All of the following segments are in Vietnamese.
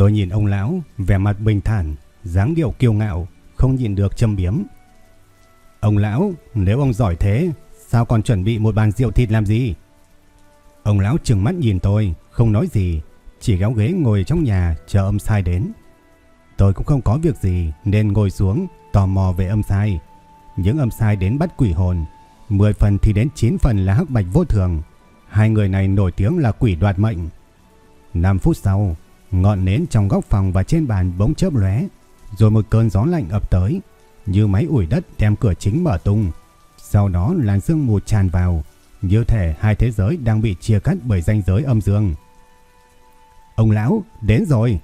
Tôi nhìn ông lão, vẻ mặt bình thản, dáng điệu kiêu ngạo, không nhìn được châm biếm. Ông lão, nếu ông giỏi thế, sao còn chuẩn bị một bàn rượu thịt làm gì? Ông lão trừng mắt nhìn tôi, không nói gì, chỉ kéo ghế ngồi trong nhà chờ âm sai đến. Tôi cũng không có việc gì nên ngồi xuống tò mò về âm sai. Những âm sai đến bắt quỷ hồn, 10 phần thì đến 9 phần là hắc bạch vô thường. Hai người này nổi tiếng là quỷ đoạt mệnh. 5 phút sau, Ngọn nến trong góc phòng và trên bàn bỗng chớp lóe, rồi một cơn gió lạnh ập tới, như máy ủi đất đem cửa chính mở tung. Sau đó làn sương mù tràn vào, như thể hai thế giới đang bị chia cắt bởi ranh giới âm dương. Ông lão, đến rồi.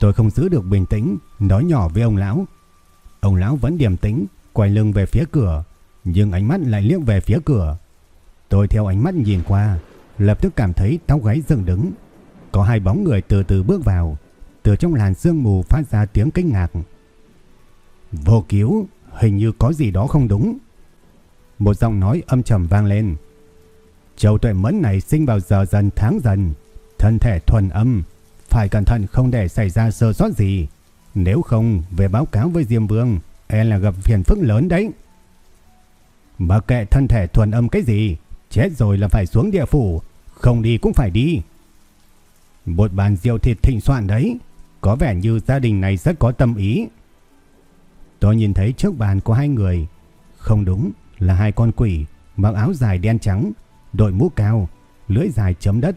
Tôi không giữ được bình tĩnh, nói nhỏ với ông lão. Ông lão vẫn điềm tĩnh, quay lưng về phía cửa, nhưng ánh mắt lại liếc về phía cửa. Tôi theo ánh mắt nhìn qua, lập tức cảm thấy tóc gáy dựng đứng, có hai bóng người từ từ bước vào, từ trong làn sương mù phát ra tiếng kinh ngạc. Vô cứu, hình như có gì đó không đúng. Một giọng nói âm trầm vang lên. Châu tuệ mẫn này sinh vào giờ dần tháng dần, thân thể thuần âm, phải cẩn thận không để xảy ra sơ sót gì. Nếu không, về báo cáo với Diêm Vương, e là gặp phiền phức lớn đấy. Mà kệ thân thể thuần âm cái gì, chết rồi là phải xuống địa phủ, không đi cũng phải đi. Một bàn rượu thịt thịnh soạn đấy, có vẻ như gia đình này rất có tâm ý. Tôi nhìn thấy trước bàn có hai người, không đúng là hai con quỷ mặc áo dài đen trắng, đội mũ cao, lưỡi dài chấm đất.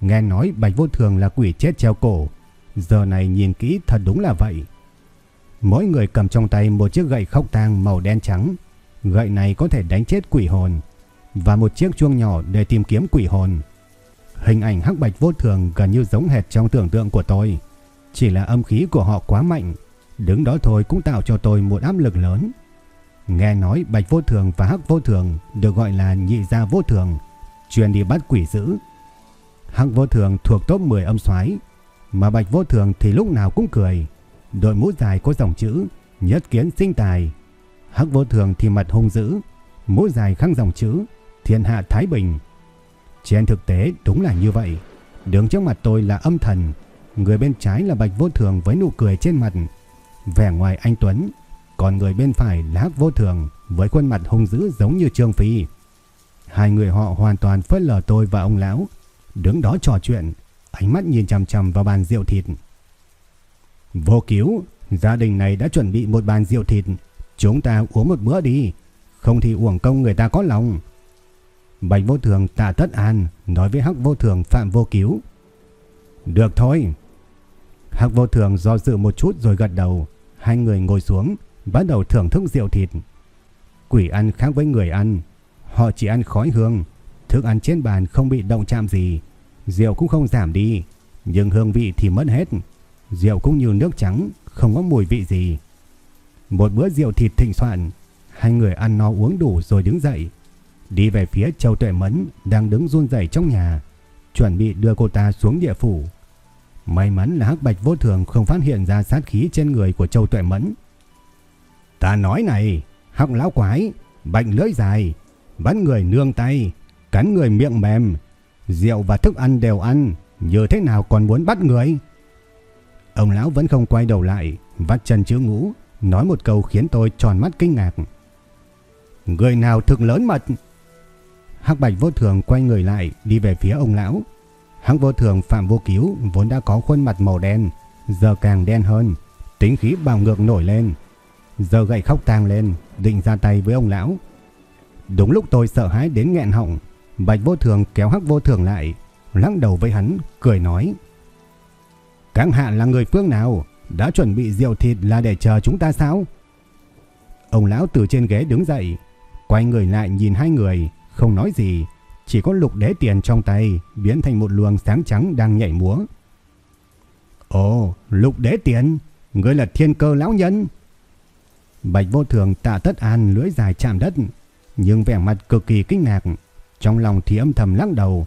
Nghe nói Bạch Vô Thường là quỷ chết treo cổ, giờ này nhìn kỹ thật đúng là vậy. Mỗi người cầm trong tay một chiếc gậy khóc tang màu đen trắng, gậy này có thể đánh chết quỷ hồn, và một chiếc chuông nhỏ để tìm kiếm quỷ hồn. Hình ảnh hắc bạch vô thường gần như giống hệt trong tưởng tượng của tôi. Chỉ là âm khí của họ quá mạnh, đứng đó thôi cũng tạo cho tôi một áp lực lớn. Nghe nói bạch vô thường và hắc vô thường được gọi là nhị gia vô thường, chuyên đi bắt quỷ dữ. Hắc vô thường thuộc top 10 âm soái, mà bạch vô thường thì lúc nào cũng cười. Đội mũ dài có dòng chữ nhất kiến sinh tài. Hắc vô thường thì mặt hung dữ, mũ dài khăng dòng chữ thiên hạ thái bình. Trên thực tế đúng là như vậy. Đứng trước mặt tôi là âm thần, người bên trái là Bạch Vô Thường với nụ cười trên mặt, vẻ ngoài anh Tuấn, còn người bên phải là Hắc Vô Thường với khuôn mặt hung dữ giống như Trương Phi. Hai người họ hoàn toàn phớt lờ tôi và ông lão, đứng đó trò chuyện, ánh mắt nhìn chằm chằm vào bàn rượu thịt. Vô cứu, gia đình này đã chuẩn bị một bàn rượu thịt, chúng ta uống một bữa đi, không thì uổng công người ta có lòng. Bạch vô thường tạ tất an nói với hắc vô thường phạm vô cứu. Được thôi. Hắc vô thường do dự một chút rồi gật đầu. Hai người ngồi xuống, bắt đầu thưởng thức rượu thịt. Quỷ ăn khác với người ăn. Họ chỉ ăn khói hương. Thức ăn trên bàn không bị động chạm gì. Rượu cũng không giảm đi. Nhưng hương vị thì mất hết. Rượu cũng như nước trắng, không có mùi vị gì. Một bữa rượu thịt thịnh soạn. Hai người ăn no uống đủ rồi đứng dậy. Đi về phía Châu Tuệ Mẫn đang đứng run rẩy trong nhà, chuẩn bị đưa cô ta xuống địa phủ. May mắn là Hắc Bạch Vô Thường không phát hiện ra sát khí trên người của Châu Tuệ Mẫn. Ta nói này, Hắc lão quái, bệnh lưỡi dài, bắt người nương tay, cắn người miệng mềm, rượu và thức ăn đều ăn, như thế nào còn muốn bắt người? Ông lão vẫn không quay đầu lại, vắt chân chữ ngũ, nói một câu khiến tôi tròn mắt kinh ngạc. Người nào thực lớn mật, Hắc Bạch vô thường quay người lại đi về phía ông lão. Hắc vô thường Phạm Vô Cứu vốn đã có khuôn mặt màu đen, giờ càng đen hơn, tính khí bạo ngược nổi lên. Giờ gậy khóc tang lên, định ra tay với ông lão. Đúng lúc tôi sợ hãi đến nghẹn họng, Bạch vô thường kéo Hắc vô thường lại, lắc đầu với hắn, cười nói. Các hạ là người phương nào? Đã chuẩn bị rượu thịt là để chờ chúng ta sao? Ông lão từ trên ghế đứng dậy, quay người lại nhìn hai người, không nói gì, chỉ có lục đế tiền trong tay biến thành một luồng sáng trắng đang nhảy múa. Ồ, lục đế tiền, ngươi là thiên cơ lão nhân. Bạch vô thường tạ tất an lưỡi dài chạm đất, nhưng vẻ mặt cực kỳ kinh ngạc, trong lòng thì âm thầm lắc đầu.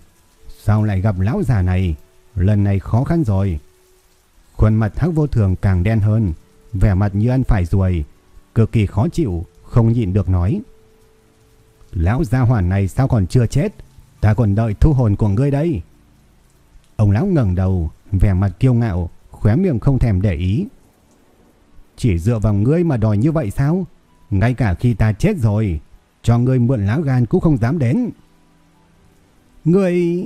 Sao lại gặp lão già này? Lần này khó khăn rồi. Khuôn mặt hắc vô thường càng đen hơn, vẻ mặt như ăn phải ruồi, cực kỳ khó chịu, không nhịn được nói. Lão gia hỏa này sao còn chưa chết? Ta còn đợi thu hồn của ngươi đây. Ông lão ngẩng đầu, vẻ mặt kiêu ngạo, khóe miệng không thèm để ý. Chỉ dựa vào ngươi mà đòi như vậy sao? Ngay cả khi ta chết rồi, cho ngươi mượn lá gan cũng không dám đến. Ngươi...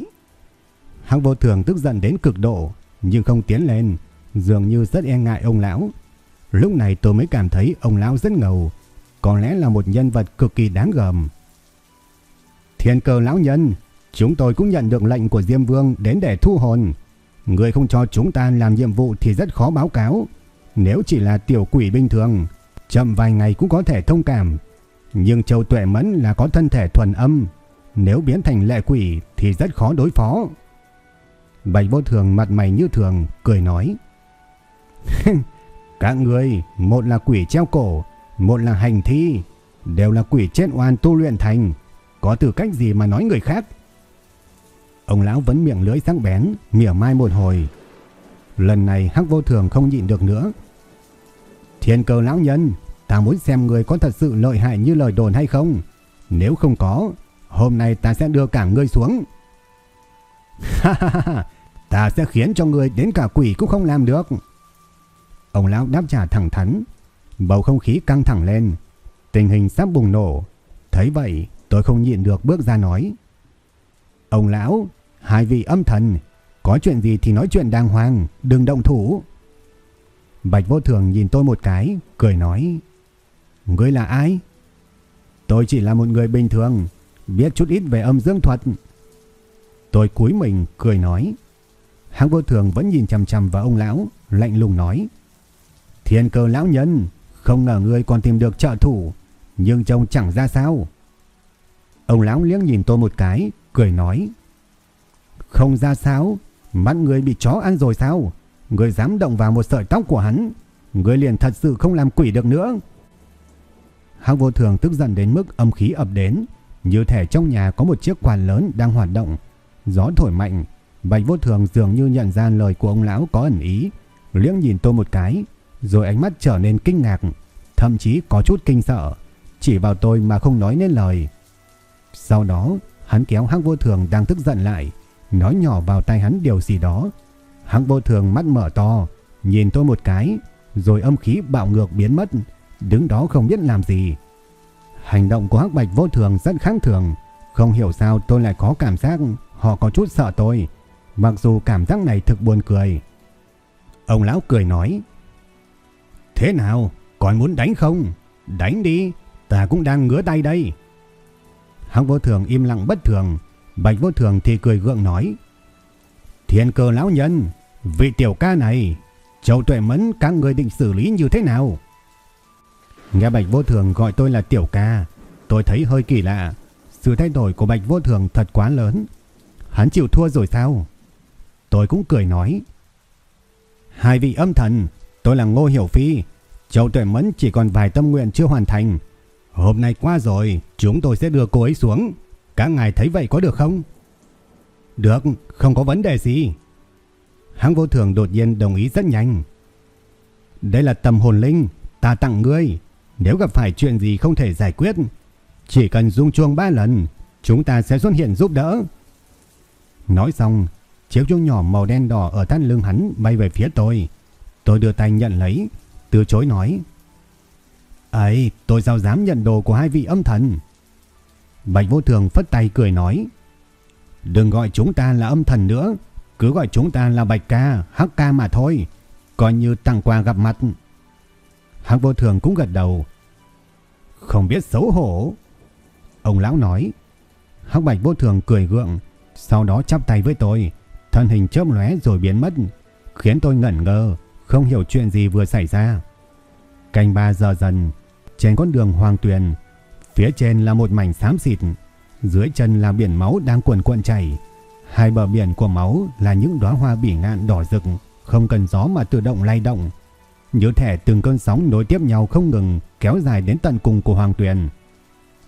Hắc vô thường tức giận đến cực độ, nhưng không tiến lên, dường như rất e ngại ông lão. Lúc này tôi mới cảm thấy ông lão rất ngầu, có lẽ là một nhân vật cực kỳ đáng gờm. Thiên cơ lão nhân, chúng tôi cũng nhận được lệnh của Diêm Vương đến để thu hồn. Người không cho chúng ta làm nhiệm vụ thì rất khó báo cáo. Nếu chỉ là tiểu quỷ bình thường, chậm vài ngày cũng có thể thông cảm. Nhưng Châu Tuệ Mẫn là có thân thể thuần âm. Nếu biến thành lệ quỷ thì rất khó đối phó. Bạch vô thường mặt mày như thường, cười nói. Các người, một là quỷ treo cổ, một là hành thi, đều là quỷ chết oan tu luyện thành. Có tư cách gì mà nói người khác? Ông lão vẫn miệng lưỡi sắc bén, mỉa mai một hồi. Lần này hắc vô thường không nhịn được nữa. Thiên cơ lão nhân, ta muốn xem người có thật sự lợi hại như lời đồn hay không. Nếu không có, hôm nay ta sẽ đưa cả ngươi xuống. Ha ha ha, ta sẽ khiến cho người đến cả quỷ cũng không làm được. Ông lão đáp trả thẳng thắn, bầu không khí căng thẳng lên, tình hình sắp bùng nổ. Thấy vậy, tôi không nhịn được bước ra nói. Ông lão, hai vị âm thần, có chuyện gì thì nói chuyện đàng hoàng, đừng động thủ. Bạch vô thường nhìn tôi một cái, cười nói. Ngươi là ai? Tôi chỉ là một người bình thường, biết chút ít về âm dương thuật. Tôi cúi mình, cười nói. Hạng vô thường vẫn nhìn chằm chằm vào ông lão, lạnh lùng nói. Thiên cơ lão nhân, không ngờ ngươi còn tìm được trợ thủ, nhưng trông chẳng ra sao. Ông lão liếc nhìn tôi một cái, cười nói. Không ra sao, mắt người bị chó ăn rồi sao? Người dám động vào một sợi tóc của hắn, người liền thật sự không làm quỷ được nữa. Hắc vô thường tức giận đến mức âm khí ập đến, như thể trong nhà có một chiếc quạt lớn đang hoạt động. Gió thổi mạnh, Bạch vô thường dường như nhận ra lời của ông lão có ẩn ý, liếc nhìn tôi một cái, rồi ánh mắt trở nên kinh ngạc, thậm chí có chút kinh sợ, chỉ vào tôi mà không nói nên lời. Sau đó, hắn kéo Hắc Vô Thường đang tức giận lại, nói nhỏ vào tai hắn điều gì đó. Hắc Vô Thường mắt mở to, nhìn tôi một cái, rồi âm khí bạo ngược biến mất, đứng đó không biết làm gì. Hành động của Hắc Bạch Vô Thường rất khác thường, không hiểu sao tôi lại có cảm giác họ có chút sợ tôi, mặc dù cảm giác này thực buồn cười. Ông lão cười nói: "Thế nào, còn muốn đánh không? Đánh đi, ta cũng đang ngứa tay đây." Hắc vô thường im lặng bất thường, Bạch vô thường thì cười gượng nói. Thiên cơ lão nhân, vị tiểu ca này, châu tuệ mẫn các người định xử lý như thế nào? Nghe Bạch vô thường gọi tôi là tiểu ca, tôi thấy hơi kỳ lạ. Sự thay đổi của Bạch vô thường thật quá lớn. Hắn chịu thua rồi sao? Tôi cũng cười nói. Hai vị âm thần, tôi là Ngô Hiểu Phi. Châu Tuệ Mẫn chỉ còn vài tâm nguyện chưa hoàn thành. Hôm nay qua rồi, chúng tôi sẽ đưa cô ấy xuống. Các ngài thấy vậy có được không? Được, không có vấn đề gì. Hãng vô thường đột nhiên đồng ý rất nhanh. Đây là tầm hồn linh, ta tặng ngươi. Nếu gặp phải chuyện gì không thể giải quyết, chỉ cần rung chuông ba lần, chúng ta sẽ xuất hiện giúp đỡ. Nói xong, chiếc chuông nhỏ màu đen đỏ ở thắt lưng hắn bay về phía tôi. Tôi đưa tay nhận lấy, từ chối nói ấy tôi sao dám nhận đồ của hai vị âm thần. Bạch vô thường phất tay cười nói. Đừng gọi chúng ta là âm thần nữa. Cứ gọi chúng ta là bạch ca, hắc ca mà thôi. Coi như tặng quà gặp mặt. Hắc vô thường cũng gật đầu. Không biết xấu hổ. Ông lão nói. Hắc bạch vô thường cười gượng. Sau đó chắp tay với tôi. Thân hình chớp lóe rồi biến mất. khiến tôi ngẩn ngơ, không hiểu chuyện gì vừa xảy ra. Canh ba giờ dần, trên con đường hoàng tuyền, phía trên là một mảnh xám xịt, dưới chân là biển máu đang cuồn cuộn chảy. Hai bờ biển của máu là những đóa hoa bỉ ngạn đỏ rực, không cần gió mà tự động lay động. Như thể từng cơn sóng nối tiếp nhau không ngừng kéo dài đến tận cùng của hoàng tuyền.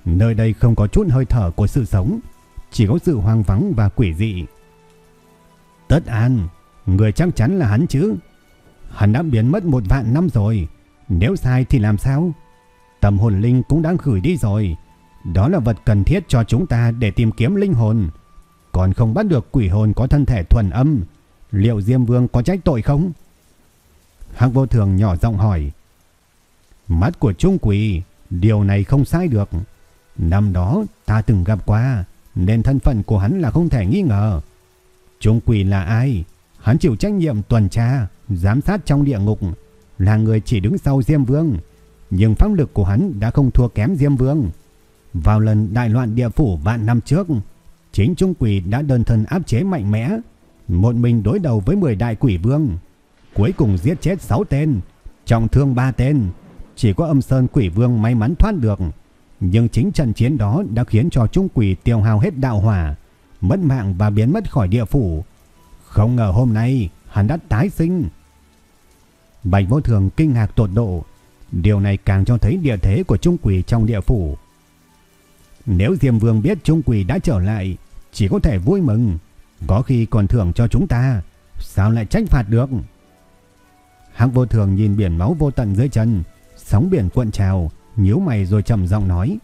Nơi đây không có chút hơi thở của sự sống, chỉ có sự hoang vắng và quỷ dị. Tất an, người chắc chắn là hắn chứ. Hắn đã biến mất một vạn năm rồi, nếu sai thì làm sao? Tâm hồn linh cũng đã gửi đi rồi. Đó là vật cần thiết cho chúng ta để tìm kiếm linh hồn. Còn không bắt được quỷ hồn có thân thể thuần âm, liệu Diêm Vương có trách tội không? Hắc vô thường nhỏ giọng hỏi. Mắt của Trung Quỷ, điều này không sai được. Năm đó ta từng gặp qua, nên thân phận của hắn là không thể nghi ngờ. Trung Quỷ là ai? Hắn chịu trách nhiệm tuần tra, giám sát trong địa ngục, là người chỉ đứng sau Diêm Vương. Nhưng pháp lực của hắn đã không thua kém Diêm Vương. Vào lần đại loạn địa phủ vạn năm trước, chính Trung Quỷ đã đơn thân áp chế mạnh mẽ, một mình đối đầu với 10 đại quỷ vương. Cuối cùng giết chết 6 tên, trọng thương 3 tên, chỉ có âm sơn quỷ vương may mắn thoát được. Nhưng chính trận chiến đó đã khiến cho Trung Quỷ tiêu hao hết đạo hỏa, mất mạng và biến mất khỏi địa phủ. Không ngờ hôm nay hắn đã tái sinh. Bạch vô thường kinh ngạc tột độ, điều này càng cho thấy địa thế của Trung Quỷ trong địa phủ. Nếu Diêm Vương biết Trung Quỷ đã trở lại, chỉ có thể vui mừng, có khi còn thưởng cho chúng ta, sao lại trách phạt được? Hắc vô thường nhìn biển máu vô tận dưới chân, sóng biển cuộn trào, nhíu mày rồi trầm giọng nói.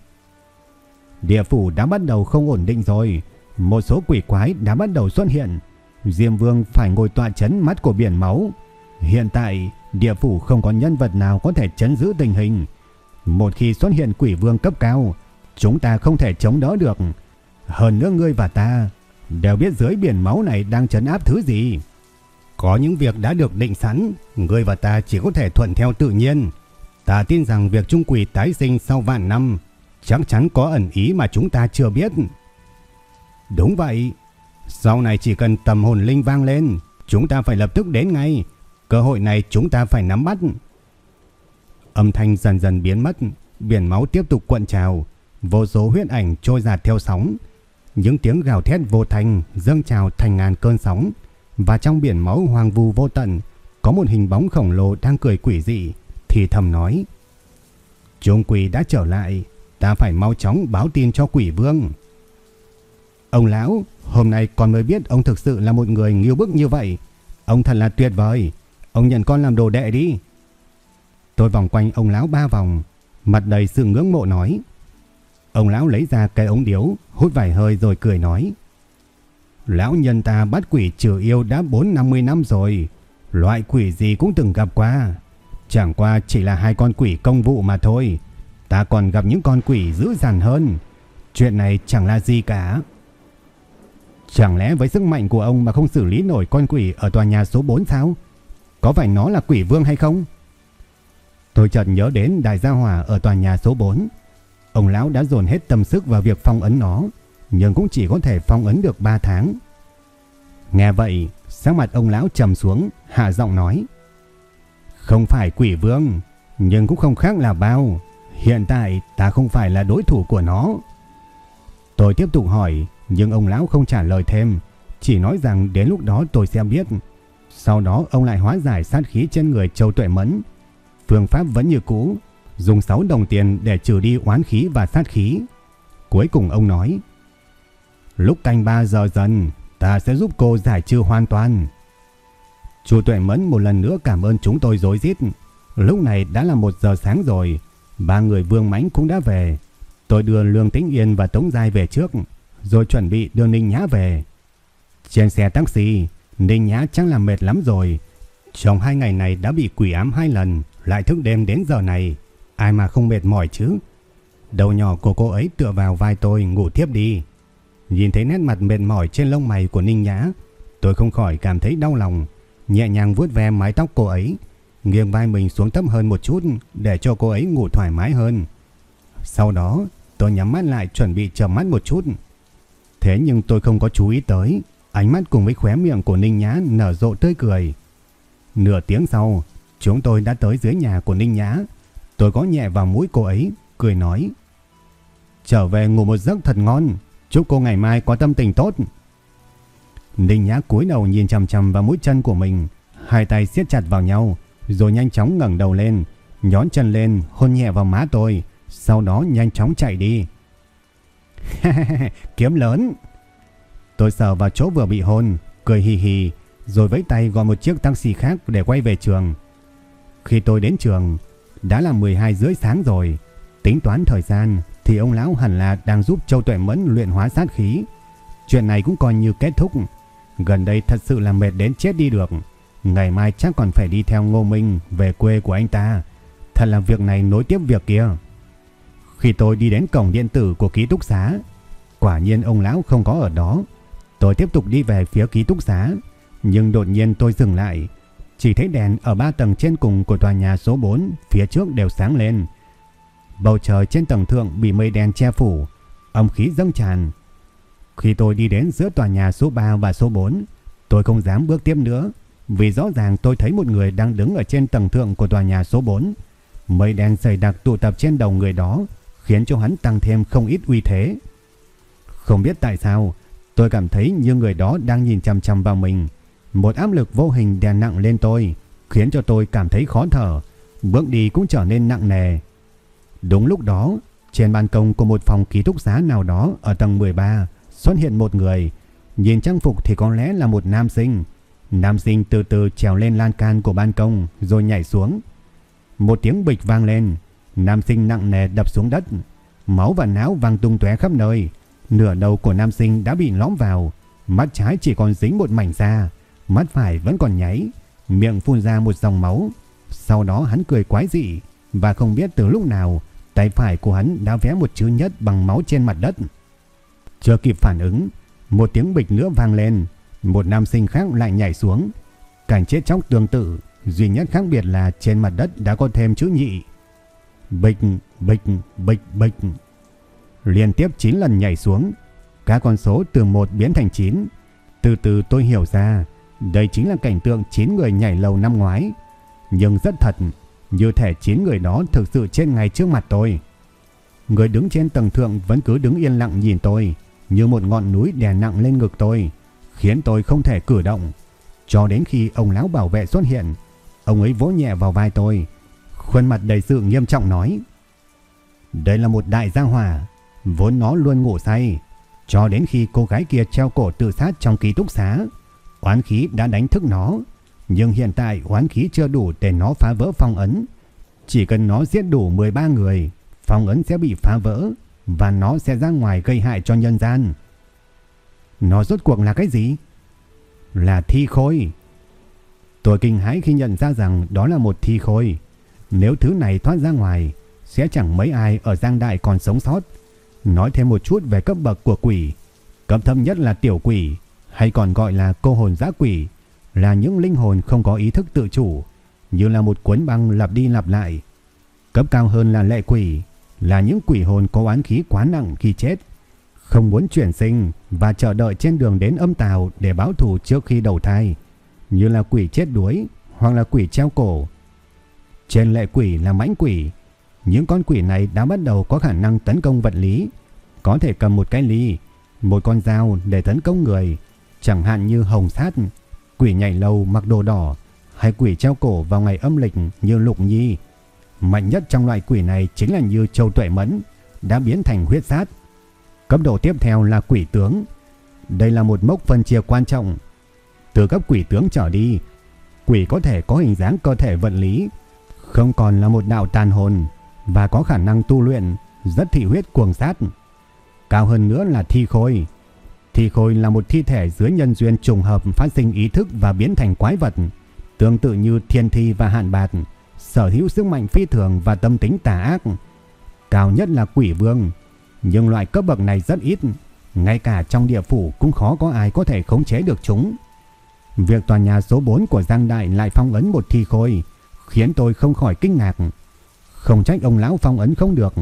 Địa phủ đã bắt đầu không ổn định rồi, một số quỷ quái đã bắt đầu xuất hiện. Diêm Vương phải ngồi tọa chấn mắt của biển máu. Hiện tại, địa phủ không có nhân vật nào có thể chấn giữ tình hình. Một khi xuất hiện quỷ vương cấp cao, chúng ta không thể chống đỡ được. Hơn nữa ngươi và ta đều biết dưới biển máu này đang chấn áp thứ gì. Có những việc đã được định sẵn, ngươi và ta chỉ có thể thuận theo tự nhiên. Ta tin rằng việc trung quỷ tái sinh sau vạn năm chắc chắn có ẩn ý mà chúng ta chưa biết. Đúng vậy, sau này chỉ cần tầm hồn linh vang lên, chúng ta phải lập tức đến ngay. Cơ hội này chúng ta phải nắm bắt. Âm thanh dần dần biến mất, biển máu tiếp tục cuộn trào, vô số huyết ảnh trôi dạt theo sóng. Những tiếng gào thét vô thành dâng trào thành ngàn cơn sóng, và trong biển máu hoang vu vô tận, có một hình bóng khổng lồ đang cười quỷ dị, thì thầm nói: "Trung quỷ đã trở lại, ta phải mau chóng báo tin cho quỷ vương." Ông lão, hôm nay con mới biết ông thực sự là một người nghiêu bức như vậy. Ông thật là tuyệt vời. Ông nhận con làm đồ đệ đi. Tôi vòng quanh ông lão ba vòng, mặt đầy sự ngưỡng mộ nói. Ông lão lấy ra cây ống điếu, hút vài hơi rồi cười nói. Lão nhân ta bắt quỷ trừ yêu đã 4-50 năm rồi. Loại quỷ gì cũng từng gặp qua. Chẳng qua chỉ là hai con quỷ công vụ mà thôi. Ta còn gặp những con quỷ dữ dằn hơn. Chuyện này chẳng là gì cả. Chẳng lẽ với sức mạnh của ông mà không xử lý nổi con quỷ ở tòa nhà số 4 sao? Có phải nó là quỷ vương hay không? Tôi chợt nhớ đến đại gia hỏa ở tòa nhà số 4. Ông lão đã dồn hết tâm sức vào việc phong ấn nó, nhưng cũng chỉ có thể phong ấn được 3 tháng. Nghe vậy, sắc mặt ông lão trầm xuống, hạ giọng nói. Không phải quỷ vương, nhưng cũng không khác là bao. Hiện tại ta không phải là đối thủ của nó. Tôi tiếp tục hỏi, nhưng ông lão không trả lời thêm, chỉ nói rằng đến lúc đó tôi sẽ biết. Sau đó ông lại hóa giải sát khí trên người Châu Tuệ Mẫn. Phương pháp vẫn như cũ, dùng 6 đồng tiền để trừ đi oán khí và sát khí. Cuối cùng ông nói, lúc canh 3 giờ dần, ta sẽ giúp cô giải trừ hoàn toàn. Chu Tuệ Mẫn một lần nữa cảm ơn chúng tôi dối rít. Lúc này đã là 1 giờ sáng rồi, ba người Vương Mãnh cũng đã về. Tôi đưa Lương Tĩnh Yên và Tống Giai về trước, rồi chuẩn bị đưa Ninh Nhã về. Trên xe taxi, Ninh Nhã chắc là mệt lắm rồi. Trong hai ngày này đã bị quỷ ám hai lần, lại thức đêm đến giờ này. Ai mà không mệt mỏi chứ? Đầu nhỏ của cô ấy tựa vào vai tôi ngủ tiếp đi. Nhìn thấy nét mặt mệt mỏi trên lông mày của Ninh Nhã, tôi không khỏi cảm thấy đau lòng. Nhẹ nhàng vuốt ve mái tóc cô ấy, nghiêng vai mình xuống thấp hơn một chút để cho cô ấy ngủ thoải mái hơn. Sau đó, tôi nhắm mắt lại chuẩn bị chợp mắt một chút. Thế nhưng tôi không có chú ý tới, ánh mắt cùng với khóe miệng của Ninh Nhã nở rộ tươi cười. Nửa tiếng sau, chúng tôi đã tới dưới nhà của Ninh Nhã. Tôi có nhẹ vào mũi cô ấy, cười nói. Trở về ngủ một giấc thật ngon, chúc cô ngày mai có tâm tình tốt. Ninh Nhã cúi đầu nhìn chằm chằm vào mũi chân của mình, hai tay siết chặt vào nhau, rồi nhanh chóng ngẩng đầu lên, nhón chân lên, hôn nhẹ vào má tôi, sau đó nhanh chóng chạy đi. Kiếm lớn. Tôi sờ vào chỗ vừa bị hôn, cười hì hì, rồi vẫy tay gọi một chiếc taxi khác để quay về trường. Khi tôi đến trường, đã là 12 rưỡi sáng rồi. Tính toán thời gian thì ông lão hẳn là đang giúp Châu Tuệ Mẫn luyện hóa sát khí. Chuyện này cũng coi như kết thúc. Gần đây thật sự là mệt đến chết đi được. Ngày mai chắc còn phải đi theo Ngô Minh về quê của anh ta. Thật là việc này nối tiếp việc kia. Khi tôi đi đến cổng điện tử của ký túc xá, quả nhiên ông lão không có ở đó. Tôi tiếp tục đi về phía ký túc xá, nhưng đột nhiên tôi dừng lại. Chỉ thấy đèn ở ba tầng trên cùng của tòa nhà số 4 phía trước đều sáng lên. Bầu trời trên tầng thượng bị mây đen che phủ, âm khí dâng tràn. Khi tôi đi đến giữa tòa nhà số 3 và số 4, tôi không dám bước tiếp nữa, vì rõ ràng tôi thấy một người đang đứng ở trên tầng thượng của tòa nhà số 4. Mây đen dày đặc tụ tập trên đầu người đó, khiến cho hắn tăng thêm không ít uy thế. Không biết tại sao, tôi cảm thấy như người đó đang nhìn chằm chằm vào mình. Một áp lực vô hình đè nặng lên tôi, khiến cho tôi cảm thấy khó thở, bước đi cũng trở nên nặng nề. Đúng lúc đó, trên ban công của một phòng ký túc xá nào đó ở tầng 13 xuất hiện một người. Nhìn trang phục thì có lẽ là một nam sinh. Nam sinh từ từ trèo lên lan can của ban công rồi nhảy xuống. Một tiếng bịch vang lên, nam sinh nặng nề đập xuống đất. Máu và não văng tung tóe khắp nơi. Nửa đầu của nam sinh đã bị lõm vào, mắt trái chỉ còn dính một mảnh da, mắt phải vẫn còn nháy, miệng phun ra một dòng máu. Sau đó hắn cười quái dị và không biết từ lúc nào tay phải của hắn đã vẽ một chữ nhất bằng máu trên mặt đất. Chưa kịp phản ứng, một tiếng bịch nữa vang lên, một nam sinh khác lại nhảy xuống. Cảnh chết chóc tương tự, duy nhất khác biệt là trên mặt đất đã có thêm chữ nhị. Bịch, bịch, bịch, bịch. Liên tiếp 9 lần nhảy xuống, các con số từ 1 biến thành 9. Từ từ tôi hiểu ra, đây chính là cảnh tượng 9 người nhảy lầu năm ngoái. Nhưng rất thật, như thể 9 người đó thực sự trên ngay trước mặt tôi. Người đứng trên tầng thượng vẫn cứ đứng yên lặng nhìn tôi, như một ngọn núi đè nặng lên ngực tôi, khiến tôi không thể cử động. Cho đến khi ông lão bảo vệ xuất hiện, ông ấy vỗ nhẹ vào vai tôi, khuôn mặt đầy sự nghiêm trọng nói: "Đây là một đại gia hỏa, vốn nó luôn ngủ say, cho đến khi cô gái kia treo cổ tự sát trong ký túc xá, oán khí đã đánh thức nó, nhưng hiện tại oán khí chưa đủ để nó phá vỡ phong ấn. Chỉ cần nó giết đủ 13 người, phong ấn sẽ bị phá vỡ và nó sẽ ra ngoài gây hại cho nhân gian. Nó rốt cuộc là cái gì? Là thi khôi. Tôi kinh hãi khi nhận ra rằng đó là một thi khôi. Nếu thứ này thoát ra ngoài, sẽ chẳng mấy ai ở Giang Đại còn sống sót. Nói thêm một chút về cấp bậc của quỷ. Cấp thấp nhất là tiểu quỷ, hay còn gọi là cô hồn giã quỷ, là những linh hồn không có ý thức tự chủ, như là một cuốn băng lặp đi lặp lại. Cấp cao hơn là lệ quỷ, là những quỷ hồn có oán khí quá nặng khi chết, không muốn chuyển sinh và chờ đợi trên đường đến âm tào để báo thù trước khi đầu thai, như là quỷ chết đuối hoặc là quỷ treo cổ. Trên lệ quỷ là mãnh quỷ, những con quỷ này đã bắt đầu có khả năng tấn công vật lý, có thể cầm một cái ly, một con dao để tấn công người, chẳng hạn như hồng sát, quỷ nhảy lầu mặc đồ đỏ hay quỷ treo cổ vào ngày âm lịch như Lục Nhi. Mạnh nhất trong loại quỷ này chính là như Châu Tuệ Mẫn, đã biến thành huyết sát. Cấp độ tiếp theo là quỷ tướng. Đây là một mốc phân chia quan trọng. Từ cấp quỷ tướng trở đi, quỷ có thể có hình dáng cơ thể vật lý, không còn là một đạo tàn hồn và có khả năng tu luyện rất thị huyết cuồng sát. Cao hơn nữa là thi khôi. Thi khôi là một thi thể dưới nhân duyên trùng hợp phát sinh ý thức và biến thành quái vật, tương tự như thiên thi và hạn bạt sở hữu sức mạnh phi thường và tâm tính tà ác. Cao nhất là quỷ vương, nhưng loại cấp bậc này rất ít, ngay cả trong địa phủ cũng khó có ai có thể khống chế được chúng. Việc tòa nhà số 4 của Giang Đại lại phong ấn một thi khôi, khiến tôi không khỏi kinh ngạc. Không trách ông lão phong ấn không được,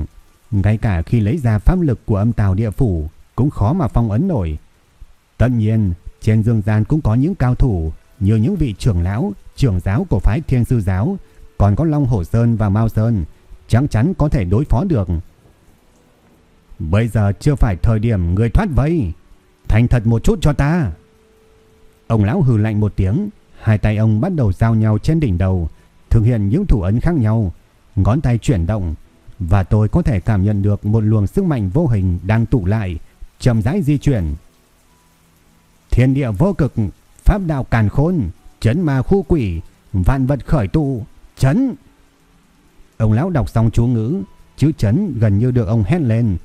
ngay cả khi lấy ra pháp lực của âm tào địa phủ cũng khó mà phong ấn nổi. Tất nhiên, trên dương gian cũng có những cao thủ như những vị trưởng lão, trưởng giáo của phái Thiên Sư Giáo, còn có Long Hổ Sơn và Mao Sơn, chắc chắn có thể đối phó được. Bây giờ chưa phải thời điểm người thoát vây, thành thật một chút cho ta. Ông lão hừ lạnh một tiếng, hai tay ông bắt đầu giao nhau trên đỉnh đầu, thực hiện những thủ ấn khác nhau, ngón tay chuyển động và tôi có thể cảm nhận được một luồng sức mạnh vô hình đang tụ lại, chậm rãi di chuyển. Thiên địa vô cực, pháp đạo càn khôn, chấn ma khu quỷ, vạn vật khởi tụ, chấn. Ông lão đọc xong chú ngữ, chữ chấn gần như được ông hét lên.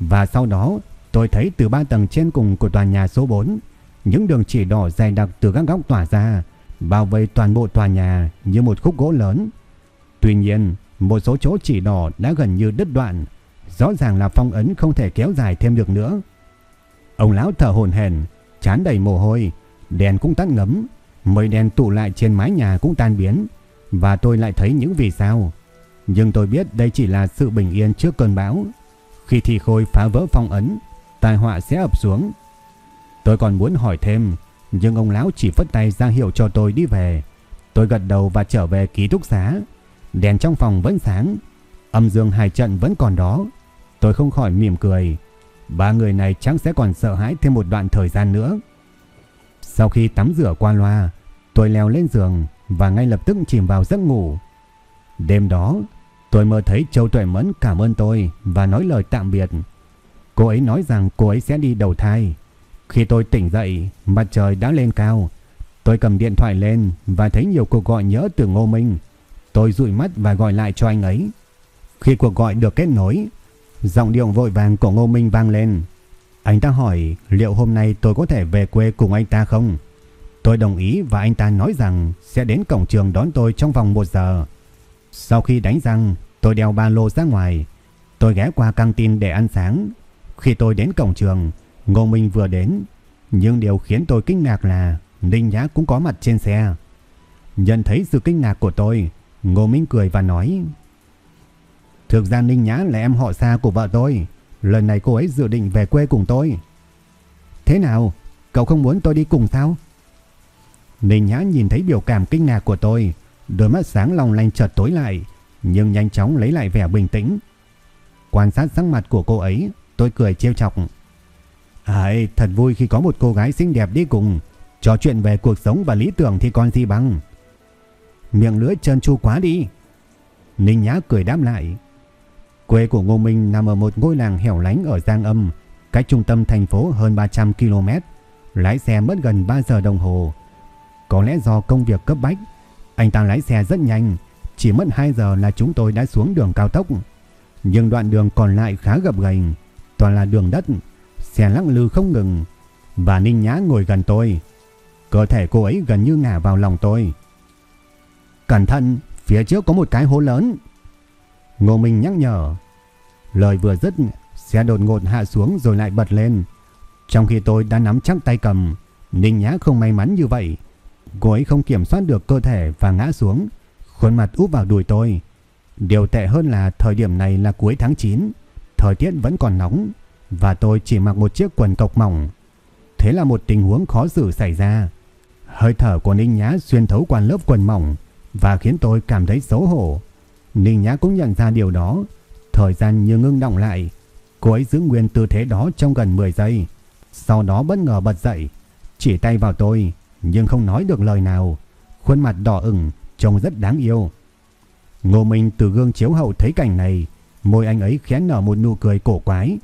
Và sau đó, tôi thấy từ ba tầng trên cùng của tòa nhà số 4, những đường chỉ đỏ dày đặc từ các góc tỏa ra, bao vây toàn bộ tòa nhà như một khúc gỗ lớn. Tuy nhiên, một số chỗ chỉ đỏ đã gần như đứt đoạn, rõ ràng là phong ấn không thể kéo dài thêm được nữa. Ông lão thở hổn hển, chán đầy mồ hôi, đèn cũng tắt ngấm, mây đen tụ lại trên mái nhà cũng tan biến, và tôi lại thấy những vì sao. Nhưng tôi biết đây chỉ là sự bình yên trước cơn bão. Khi thì khôi phá vỡ phong ấn, tai họa sẽ ập xuống. Tôi còn muốn hỏi thêm, nhưng ông lão chỉ phất tay ra hiệu cho tôi đi về. Tôi gật đầu và trở về ký túc xá. Đèn trong phòng vẫn sáng, âm dương hai trận vẫn còn đó. Tôi không khỏi mỉm cười. Ba người này chắc sẽ còn sợ hãi thêm một đoạn thời gian nữa. Sau khi tắm rửa qua loa, tôi leo lên giường và ngay lập tức chìm vào giấc ngủ. Đêm đó, tôi mơ thấy Châu Tuệ Mẫn cảm ơn tôi và nói lời tạm biệt. Cô ấy nói rằng cô ấy sẽ đi đầu thai. Khi tôi tỉnh dậy, mặt trời đã lên cao. Tôi cầm điện thoại lên và thấy nhiều cuộc gọi nhớ từ Ngô Minh. Tôi dụi mắt và gọi lại cho anh ấy. Khi cuộc gọi được kết nối, giọng điệu vội vàng của Ngô Minh vang lên. Anh ta hỏi liệu hôm nay tôi có thể về quê cùng anh ta không? Tôi đồng ý và anh ta nói rằng sẽ đến cổng trường đón tôi trong vòng 1 giờ. Sau khi đánh răng, tôi đeo ba lô ra ngoài. Tôi ghé qua căng tin để ăn sáng. Khi tôi đến cổng trường, Ngô Minh vừa đến. Nhưng điều khiến tôi kinh ngạc là Ninh Nhã cũng có mặt trên xe. Nhận thấy sự kinh ngạc của tôi, Ngô Minh cười và nói Thực ra Ninh Nhã là em họ xa của vợ tôi. Lần này cô ấy dự định về quê cùng tôi. Thế nào? Cậu không muốn tôi đi cùng sao? Ninh Nhã nhìn thấy biểu cảm kinh ngạc của tôi, đôi mắt sáng long lanh chợt tối lại, nhưng nhanh chóng lấy lại vẻ bình tĩnh. Quan sát sắc mặt của cô ấy, tôi cười trêu chọc. Ai, thật vui khi có một cô gái xinh đẹp đi cùng, trò chuyện về cuộc sống và lý tưởng thì còn gì bằng. Miệng lưỡi trơn tru quá đi. Ninh Nhã cười đáp lại. Quê của Ngô Minh nằm ở một ngôi làng hẻo lánh ở Giang Âm, cách trung tâm thành phố hơn 300 km. Lái xe mất gần 3 giờ đồng hồ. Có lẽ do công việc cấp bách, anh ta lái xe rất nhanh, chỉ mất 2 giờ là chúng tôi đã xuống đường cao tốc. Nhưng đoạn đường còn lại khá gập ghềnh, toàn là đường đất, xe lắc lư không ngừng. Và Ninh Nhã ngồi gần tôi. Cơ thể cô ấy gần như ngả vào lòng tôi. Cẩn thận, phía trước có một cái hố lớn. Ngô Minh nhắc nhở. Lời vừa dứt, xe đột ngột hạ xuống rồi lại bật lên. Trong khi tôi đã nắm chắc tay cầm, Ninh Nhã không may mắn như vậy. Cô ấy không kiểm soát được cơ thể và ngã xuống, khuôn mặt úp vào đùi tôi. Điều tệ hơn là thời điểm này là cuối tháng 9, thời tiết vẫn còn nóng và tôi chỉ mặc một chiếc quần cộc mỏng. Thế là một tình huống khó xử xảy ra. Hơi thở của Ninh Nhã xuyên thấu qua lớp quần mỏng và khiến tôi cảm thấy xấu hổ. Ninh Nhã cũng nhận ra điều đó. Thời gian như ngưng động lại. Cô ấy giữ nguyên tư thế đó trong gần 10 giây. Sau đó bất ngờ bật dậy. Chỉ tay vào tôi. Nhưng không nói được lời nào. Khuôn mặt đỏ ửng. Trông rất đáng yêu. Ngô Minh từ gương chiếu hậu thấy cảnh này. Môi anh ấy khẽ nở một nụ cười cổ quái.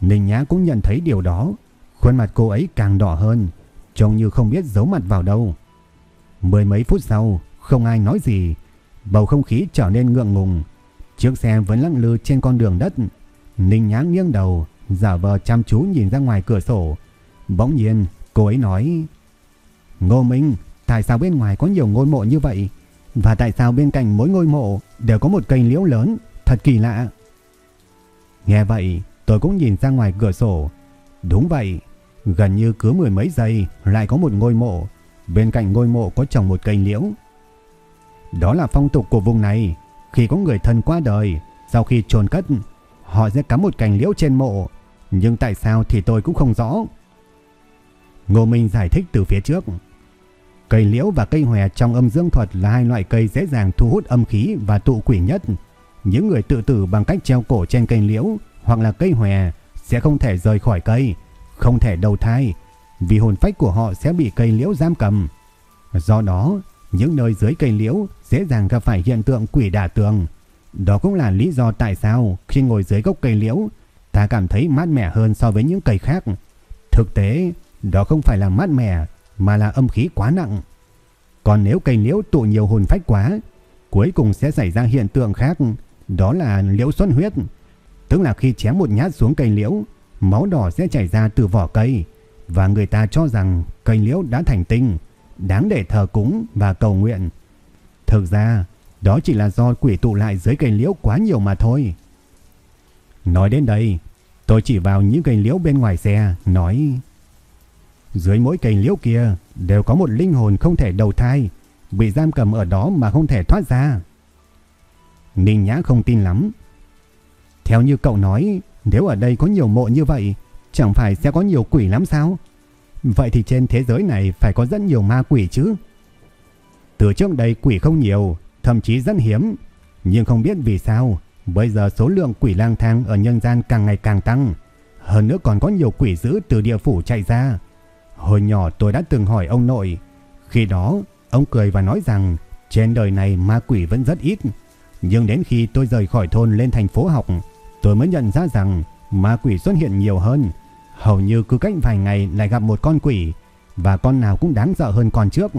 Ninh Nhã cũng nhận thấy điều đó. Khuôn mặt cô ấy càng đỏ hơn. Trông như không biết giấu mặt vào đâu. Mười mấy phút sau. Không ai nói gì. Bầu không khí trở nên ngượng ngùng. Chiếc xe vẫn lăn lư trên con đường đất. Ninh nháng nghiêng đầu, giả vờ chăm chú nhìn ra ngoài cửa sổ. Bỗng nhiên, cô ấy nói: "Ngô Minh, tại sao bên ngoài có nhiều ngôi mộ như vậy? Và tại sao bên cạnh mỗi ngôi mộ đều có một cây liễu lớn, thật kỳ lạ." Nghe vậy, tôi cũng nhìn ra ngoài cửa sổ. Đúng vậy, gần như cứ mười mấy giây lại có một ngôi mộ, bên cạnh ngôi mộ có trồng một cây liễu. Đó là phong tục của vùng này. Khi có người thân qua đời, sau khi chôn cất, họ sẽ cắm một cành liễu trên mộ. Nhưng tại sao thì tôi cũng không rõ. Ngô Minh giải thích từ phía trước. Cây liễu và cây hòe trong âm dương thuật là hai loại cây dễ dàng thu hút âm khí và tụ quỷ nhất. Những người tự tử bằng cách treo cổ trên cây liễu hoặc là cây hòe sẽ không thể rời khỏi cây, không thể đầu thai, vì hồn phách của họ sẽ bị cây liễu giam cầm. Do đó, những nơi dưới cây liễu dễ dàng gặp phải hiện tượng quỷ đả tường. Đó cũng là lý do tại sao khi ngồi dưới gốc cây liễu, ta cảm thấy mát mẻ hơn so với những cây khác. Thực tế, đó không phải là mát mẻ, mà là âm khí quá nặng. Còn nếu cây liễu tụ nhiều hồn phách quá, cuối cùng sẽ xảy ra hiện tượng khác, đó là liễu xuân huyết. Tức là khi chém một nhát xuống cây liễu, máu đỏ sẽ chảy ra từ vỏ cây và người ta cho rằng cây liễu đã thành tinh, đáng để thờ cúng và cầu nguyện. Thực ra, đó chỉ là do quỷ tụ lại dưới cây liễu quá nhiều mà thôi. Nói đến đây, tôi chỉ vào những cây liễu bên ngoài xe, nói dưới mỗi cây liễu kia đều có một linh hồn không thể đầu thai, bị giam cầm ở đó mà không thể thoát ra. Ninh Nhã không tin lắm. Theo như cậu nói, nếu ở đây có nhiều mộ như vậy, chẳng phải sẽ có nhiều quỷ lắm sao? Vậy thì trên thế giới này phải có rất nhiều ma quỷ chứ? Từ trước đây quỷ không nhiều, thậm chí rất hiếm, nhưng không biết vì sao, bây giờ số lượng quỷ lang thang ở nhân gian càng ngày càng tăng. Hơn nữa còn có nhiều quỷ dữ từ địa phủ chạy ra. Hồi nhỏ tôi đã từng hỏi ông nội, khi đó ông cười và nói rằng trên đời này ma quỷ vẫn rất ít. Nhưng đến khi tôi rời khỏi thôn lên thành phố học, tôi mới nhận ra rằng ma quỷ xuất hiện nhiều hơn. Hầu như cứ cách vài ngày lại gặp một con quỷ và con nào cũng đáng sợ hơn con trước.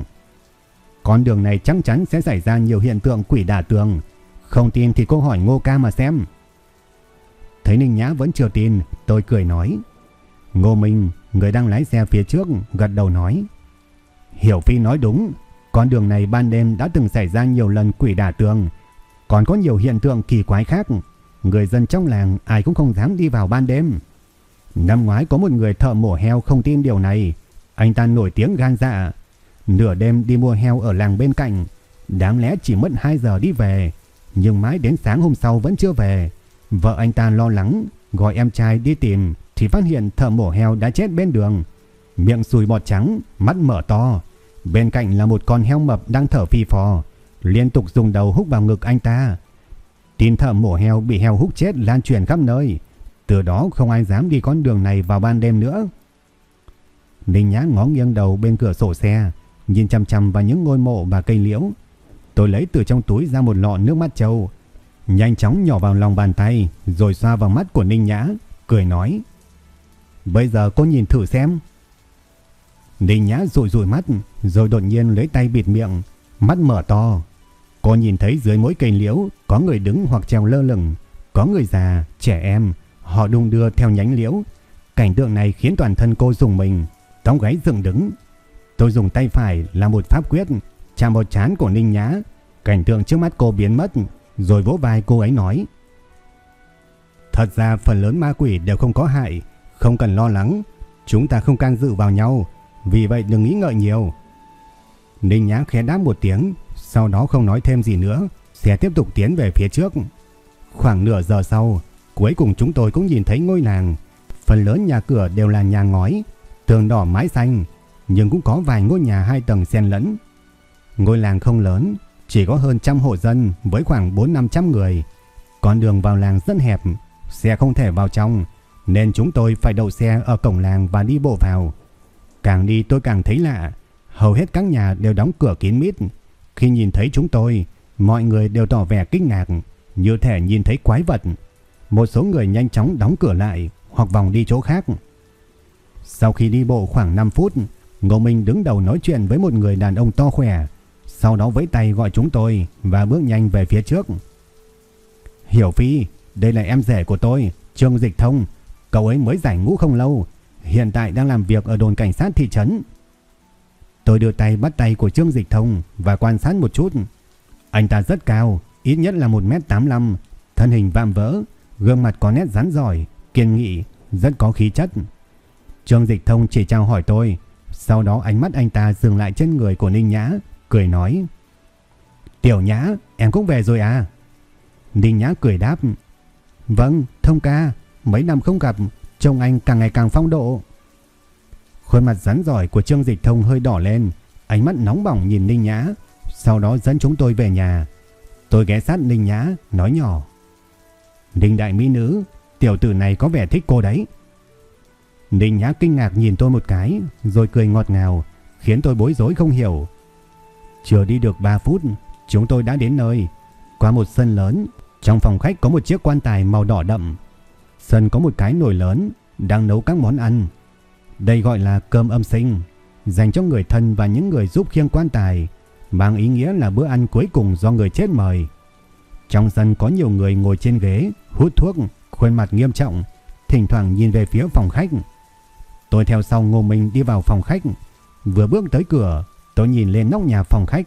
Con đường này chắc chắn sẽ xảy ra nhiều hiện tượng quỷ đả tường. Không tin thì cô hỏi Ngô Ca mà xem. Thấy Ninh Nhã vẫn chưa tin, tôi cười nói. Ngô Minh, người đang lái xe phía trước, gật đầu nói. Hiểu Phi nói đúng, con đường này ban đêm đã từng xảy ra nhiều lần quỷ đả tường. Còn có nhiều hiện tượng kỳ quái khác. Người dân trong làng ai cũng không dám đi vào ban đêm. Năm ngoái có một người thợ mổ heo không tin điều này. Anh ta nổi tiếng gan dạ. Nửa đêm đi mua heo ở làng bên cạnh. Đáng lẽ chỉ mất 2 giờ đi về. Nhưng mãi đến sáng hôm sau vẫn chưa về. Vợ anh ta lo lắng. Gọi em trai đi tìm. Thì phát hiện thợ mổ heo đã chết bên đường. Miệng sùi bọt trắng. Mắt mở to. Bên cạnh là một con heo mập đang thở phi phò. Liên tục dùng đầu húc vào ngực anh ta. Tin thợ mổ heo bị heo hút chết lan truyền khắp nơi. Từ đó không ai dám đi con đường này vào ban đêm nữa. Ninh Nhã ngó nghiêng đầu bên cửa sổ xe, nhìn chăm chăm vào những ngôi mộ và cây liễu. Tôi lấy từ trong túi ra một lọ nước mắt trâu, nhanh chóng nhỏ vào lòng bàn tay, rồi xoa vào mắt của Ninh Nhã, cười nói. Bây giờ cô nhìn thử xem. Ninh Nhã rụi rụi mắt, rồi đột nhiên lấy tay bịt miệng, mắt mở to. Cô nhìn thấy dưới mỗi cây liễu có người đứng hoặc treo lơ lửng, có người già, trẻ em, Họ đung đưa theo nhánh liễu. Cảnh tượng này khiến toàn thân cô dùng mình, tóc gáy dựng đứng. Tôi dùng tay phải là một pháp quyết, chạm vào chán của Ninh Nhã. Cảnh tượng trước mắt cô biến mất, rồi vỗ vai cô ấy nói. Thật ra phần lớn ma quỷ đều không có hại, không cần lo lắng. Chúng ta không can dự vào nhau, vì vậy đừng nghĩ ngợi nhiều. Ninh Nhã khẽ đáp một tiếng, sau đó không nói thêm gì nữa, sẽ tiếp tục tiến về phía trước. Khoảng nửa giờ sau, Cuối cùng chúng tôi cũng nhìn thấy ngôi làng. Phần lớn nhà cửa đều là nhà ngói, tường đỏ mái xanh, nhưng cũng có vài ngôi nhà hai tầng xen lẫn. Ngôi làng không lớn, chỉ có hơn trăm hộ dân với khoảng 4-500 người. Con đường vào làng rất hẹp, xe không thể vào trong, nên chúng tôi phải đậu xe ở cổng làng và đi bộ vào. Càng đi tôi càng thấy lạ, hầu hết các nhà đều đóng cửa kín mít. Khi nhìn thấy chúng tôi, mọi người đều tỏ vẻ kinh ngạc, như thể nhìn thấy quái vật. Một số người nhanh chóng đóng cửa lại hoặc vòng đi chỗ khác. Sau khi đi bộ khoảng 5 phút, Ngô Minh đứng đầu nói chuyện với một người đàn ông to khỏe, sau đó vẫy tay gọi chúng tôi và bước nhanh về phía trước. Hiểu Phi, đây là em rể của tôi, Trương Dịch Thông. Cậu ấy mới giải ngũ không lâu, hiện tại đang làm việc ở đồn cảnh sát thị trấn. Tôi đưa tay bắt tay của Trương Dịch Thông và quan sát một chút. Anh ta rất cao, ít nhất là 1m85, thân hình vạm vỡ, gương mặt có nét rắn giỏi, kiên nghị, rất có khí chất. Trương Dịch Thông chỉ chào hỏi tôi, sau đó ánh mắt anh ta dừng lại trên người của Ninh Nhã, cười nói. Tiểu Nhã, em cũng về rồi à? Ninh Nhã cười đáp. Vâng, Thông ca, mấy năm không gặp, trông anh càng ngày càng phong độ. Khuôn mặt rắn giỏi của Trương Dịch Thông hơi đỏ lên, ánh mắt nóng bỏng nhìn Ninh Nhã, sau đó dẫn chúng tôi về nhà. Tôi ghé sát Ninh Nhã, nói nhỏ. Ninh đại mỹ nữ, tiểu tử này có vẻ thích cô đấy. Ninh Nhã kinh ngạc nhìn tôi một cái, rồi cười ngọt ngào, khiến tôi bối rối không hiểu. Chưa đi được 3 phút, chúng tôi đã đến nơi. Qua một sân lớn, trong phòng khách có một chiếc quan tài màu đỏ đậm. Sân có một cái nồi lớn, đang nấu các món ăn. Đây gọi là cơm âm sinh, dành cho người thân và những người giúp khiêng quan tài, mang ý nghĩa là bữa ăn cuối cùng do người chết mời. Trong sân có nhiều người ngồi trên ghế, hút thuốc, khuôn mặt nghiêm trọng, thỉnh thoảng nhìn về phía phòng khách. Tôi theo sau Ngô Minh đi vào phòng khách. Vừa bước tới cửa, tôi nhìn lên nóc nhà phòng khách,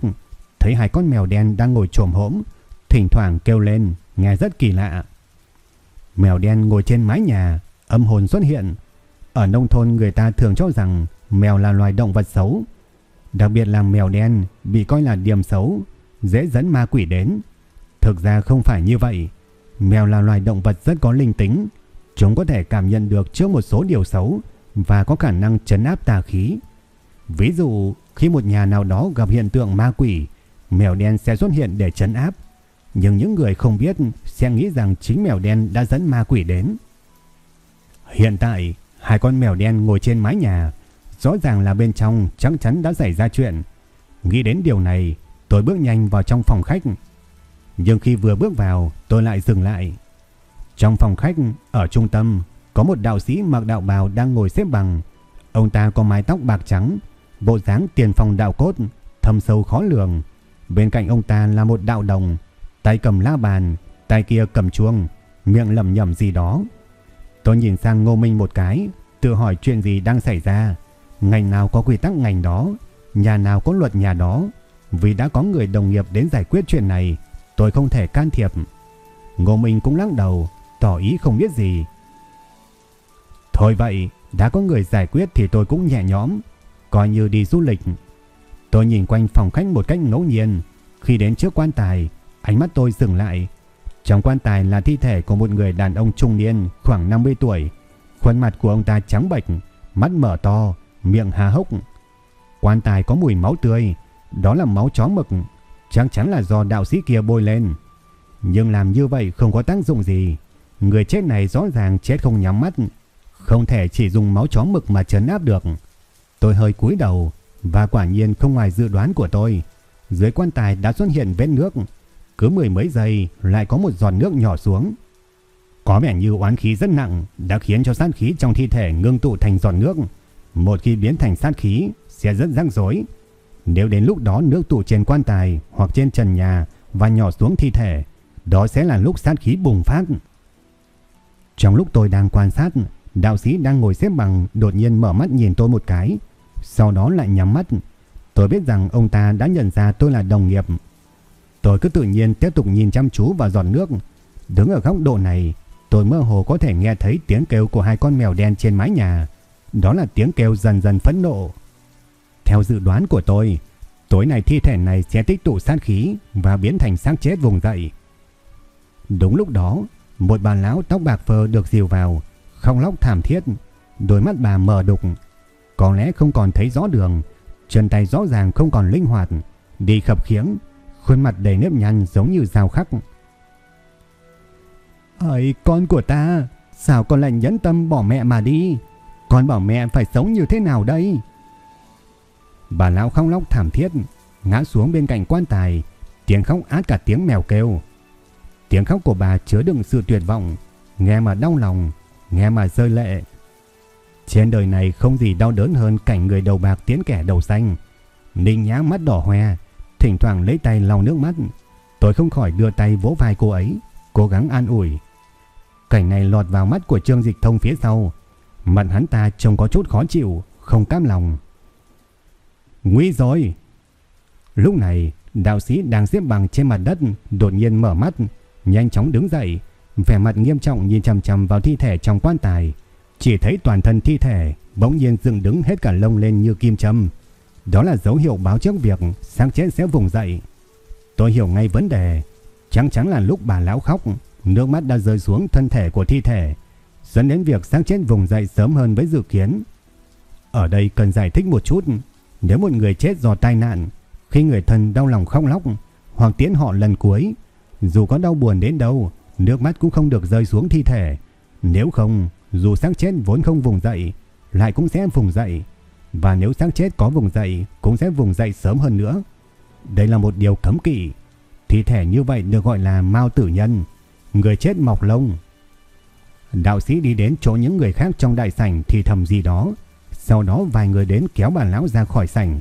thấy hai con mèo đen đang ngồi trồm hổm, thỉnh thoảng kêu lên, nghe rất kỳ lạ. Mèo đen ngồi trên mái nhà, âm hồn xuất hiện. Ở nông thôn người ta thường cho rằng mèo là loài động vật xấu. Đặc biệt là mèo đen bị coi là điểm xấu, dễ dẫn ma quỷ đến. Thực ra không phải như vậy. Mèo là loài động vật rất có linh tính. Chúng có thể cảm nhận được trước một số điều xấu và có khả năng chấn áp tà khí. Ví dụ, khi một nhà nào đó gặp hiện tượng ma quỷ, mèo đen sẽ xuất hiện để chấn áp. Nhưng những người không biết sẽ nghĩ rằng chính mèo đen đã dẫn ma quỷ đến. Hiện tại, hai con mèo đen ngồi trên mái nhà, rõ ràng là bên trong chắc chắn đã xảy ra chuyện. Nghĩ đến điều này, tôi bước nhanh vào trong phòng khách. Nhưng khi vừa bước vào, tôi lại dừng lại. Trong phòng khách, ở trung tâm, có một đạo sĩ mặc đạo bào đang ngồi xếp bằng. Ông ta có mái tóc bạc trắng, bộ dáng tiền phòng đạo cốt, thâm sâu khó lường. Bên cạnh ông ta là một đạo đồng, tay cầm la bàn, tay kia cầm chuông, miệng lẩm nhẩm gì đó. Tôi nhìn sang Ngô Minh một cái, tự hỏi chuyện gì đang xảy ra. Ngành nào có quy tắc ngành đó, nhà nào có luật nhà đó. Vì đã có người đồng nghiệp đến giải quyết chuyện này, tôi không thể can thiệp. Ngô Minh cũng lắc đầu, tỏ ý không biết gì. Thôi vậy, đã có người giải quyết thì tôi cũng nhẹ nhõm, coi như đi du lịch. Tôi nhìn quanh phòng khách một cách ngẫu nhiên, khi đến trước quan tài, ánh mắt tôi dừng lại. Trong quan tài là thi thể của một người đàn ông trung niên khoảng 50 tuổi. Khuôn mặt của ông ta trắng bệch, mắt mở to, miệng há hốc. Quan tài có mùi máu tươi, đó là máu chó mực, chắc chắn là do đạo sĩ kia bôi lên. Nhưng làm như vậy không có tác dụng gì. Người chết này rõ ràng chết không nhắm mắt, không thể chỉ dùng máu chó mực mà trấn áp được. Tôi hơi cúi đầu và quả nhiên không ngoài dự đoán của tôi. Dưới quan tài đã xuất hiện vết nước. Cứ mười mấy giây lại có một giọt nước nhỏ xuống. Có vẻ như oán khí rất nặng đã khiến cho sát khí trong thi thể ngưng tụ thành giọt nước. Một khi biến thành sát khí sẽ rất rắc rối. Nếu đến lúc đó nước tụ trên quan tài hoặc trên trần nhà và nhỏ xuống thi thể, đó sẽ là lúc sát khí bùng phát. Trong lúc tôi đang quan sát, đạo sĩ đang ngồi xếp bằng đột nhiên mở mắt nhìn tôi một cái, sau đó lại nhắm mắt. Tôi biết rằng ông ta đã nhận ra tôi là đồng nghiệp. Tôi cứ tự nhiên tiếp tục nhìn chăm chú vào giọt nước. Đứng ở góc độ này, tôi mơ hồ có thể nghe thấy tiếng kêu của hai con mèo đen trên mái nhà. Đó là tiếng kêu dần dần phẫn nộ. Theo dự đoán của tôi, tối nay thi thể này sẽ tích tụ sát khí và biến thành xác chết vùng dậy. Đúng lúc đó, một bà lão tóc bạc phơ được dìu vào, không lóc thảm thiết, đôi mắt bà mờ đục, có lẽ không còn thấy rõ đường, chân tay rõ ràng không còn linh hoạt, đi khập khiễng, khuôn mặt đầy nếp nhăn giống như dao khắc. Ơi con của ta, sao con lại nhẫn tâm bỏ mẹ mà đi? Con bảo mẹ phải sống như thế nào đây? Bà lão khóc lóc thảm thiết, ngã xuống bên cạnh quan tài, tiếng khóc át cả tiếng mèo kêu. Tiếng khóc của bà chứa đựng sự tuyệt vọng, nghe mà đau lòng, nghe mà rơi lệ. Trên đời này không gì đau đớn hơn cảnh người đầu bạc tiến kẻ đầu xanh. Ninh nhã mắt đỏ hoe, thỉnh thoảng lấy tay lau nước mắt. Tôi không khỏi đưa tay vỗ vai cô ấy, cố gắng an ủi. Cảnh này lọt vào mắt của Trương Dịch Thông phía sau. Mặt hắn ta trông có chút khó chịu, không cam lòng. Nguy rồi! Lúc này, đạo sĩ đang xếp bằng trên mặt đất đột nhiên mở mắt, nhanh chóng đứng dậy, vẻ mặt nghiêm trọng nhìn chằm chằm vào thi thể trong quan tài. Chỉ thấy toàn thân thi thể bỗng nhiên dựng đứng hết cả lông lên như kim châm. Đó là dấu hiệu báo trước việc sáng chết sẽ vùng dậy. Tôi hiểu ngay vấn đề. Chắc chắn là lúc bà lão khóc, nước mắt đã rơi xuống thân thể của thi thể, dẫn đến việc sáng chết vùng dậy sớm hơn với dự kiến. Ở đây cần giải thích một chút. Nếu một người chết do tai nạn, khi người thân đau lòng khóc lóc hoặc tiễn họ lần cuối, dù có đau buồn đến đâu, nước mắt cũng không được rơi xuống thi thể. Nếu không, dù xác chết vốn không vùng dậy, lại cũng sẽ vùng dậy. Và nếu xác chết có vùng dậy, cũng sẽ vùng dậy sớm hơn nữa. Đây là một điều cấm kỵ. Thi thể như vậy được gọi là mao tử nhân, người chết mọc lông. Đạo sĩ đi đến chỗ những người khác trong đại sảnh thì thầm gì đó. Sau đó vài người đến kéo bà lão ra khỏi sảnh.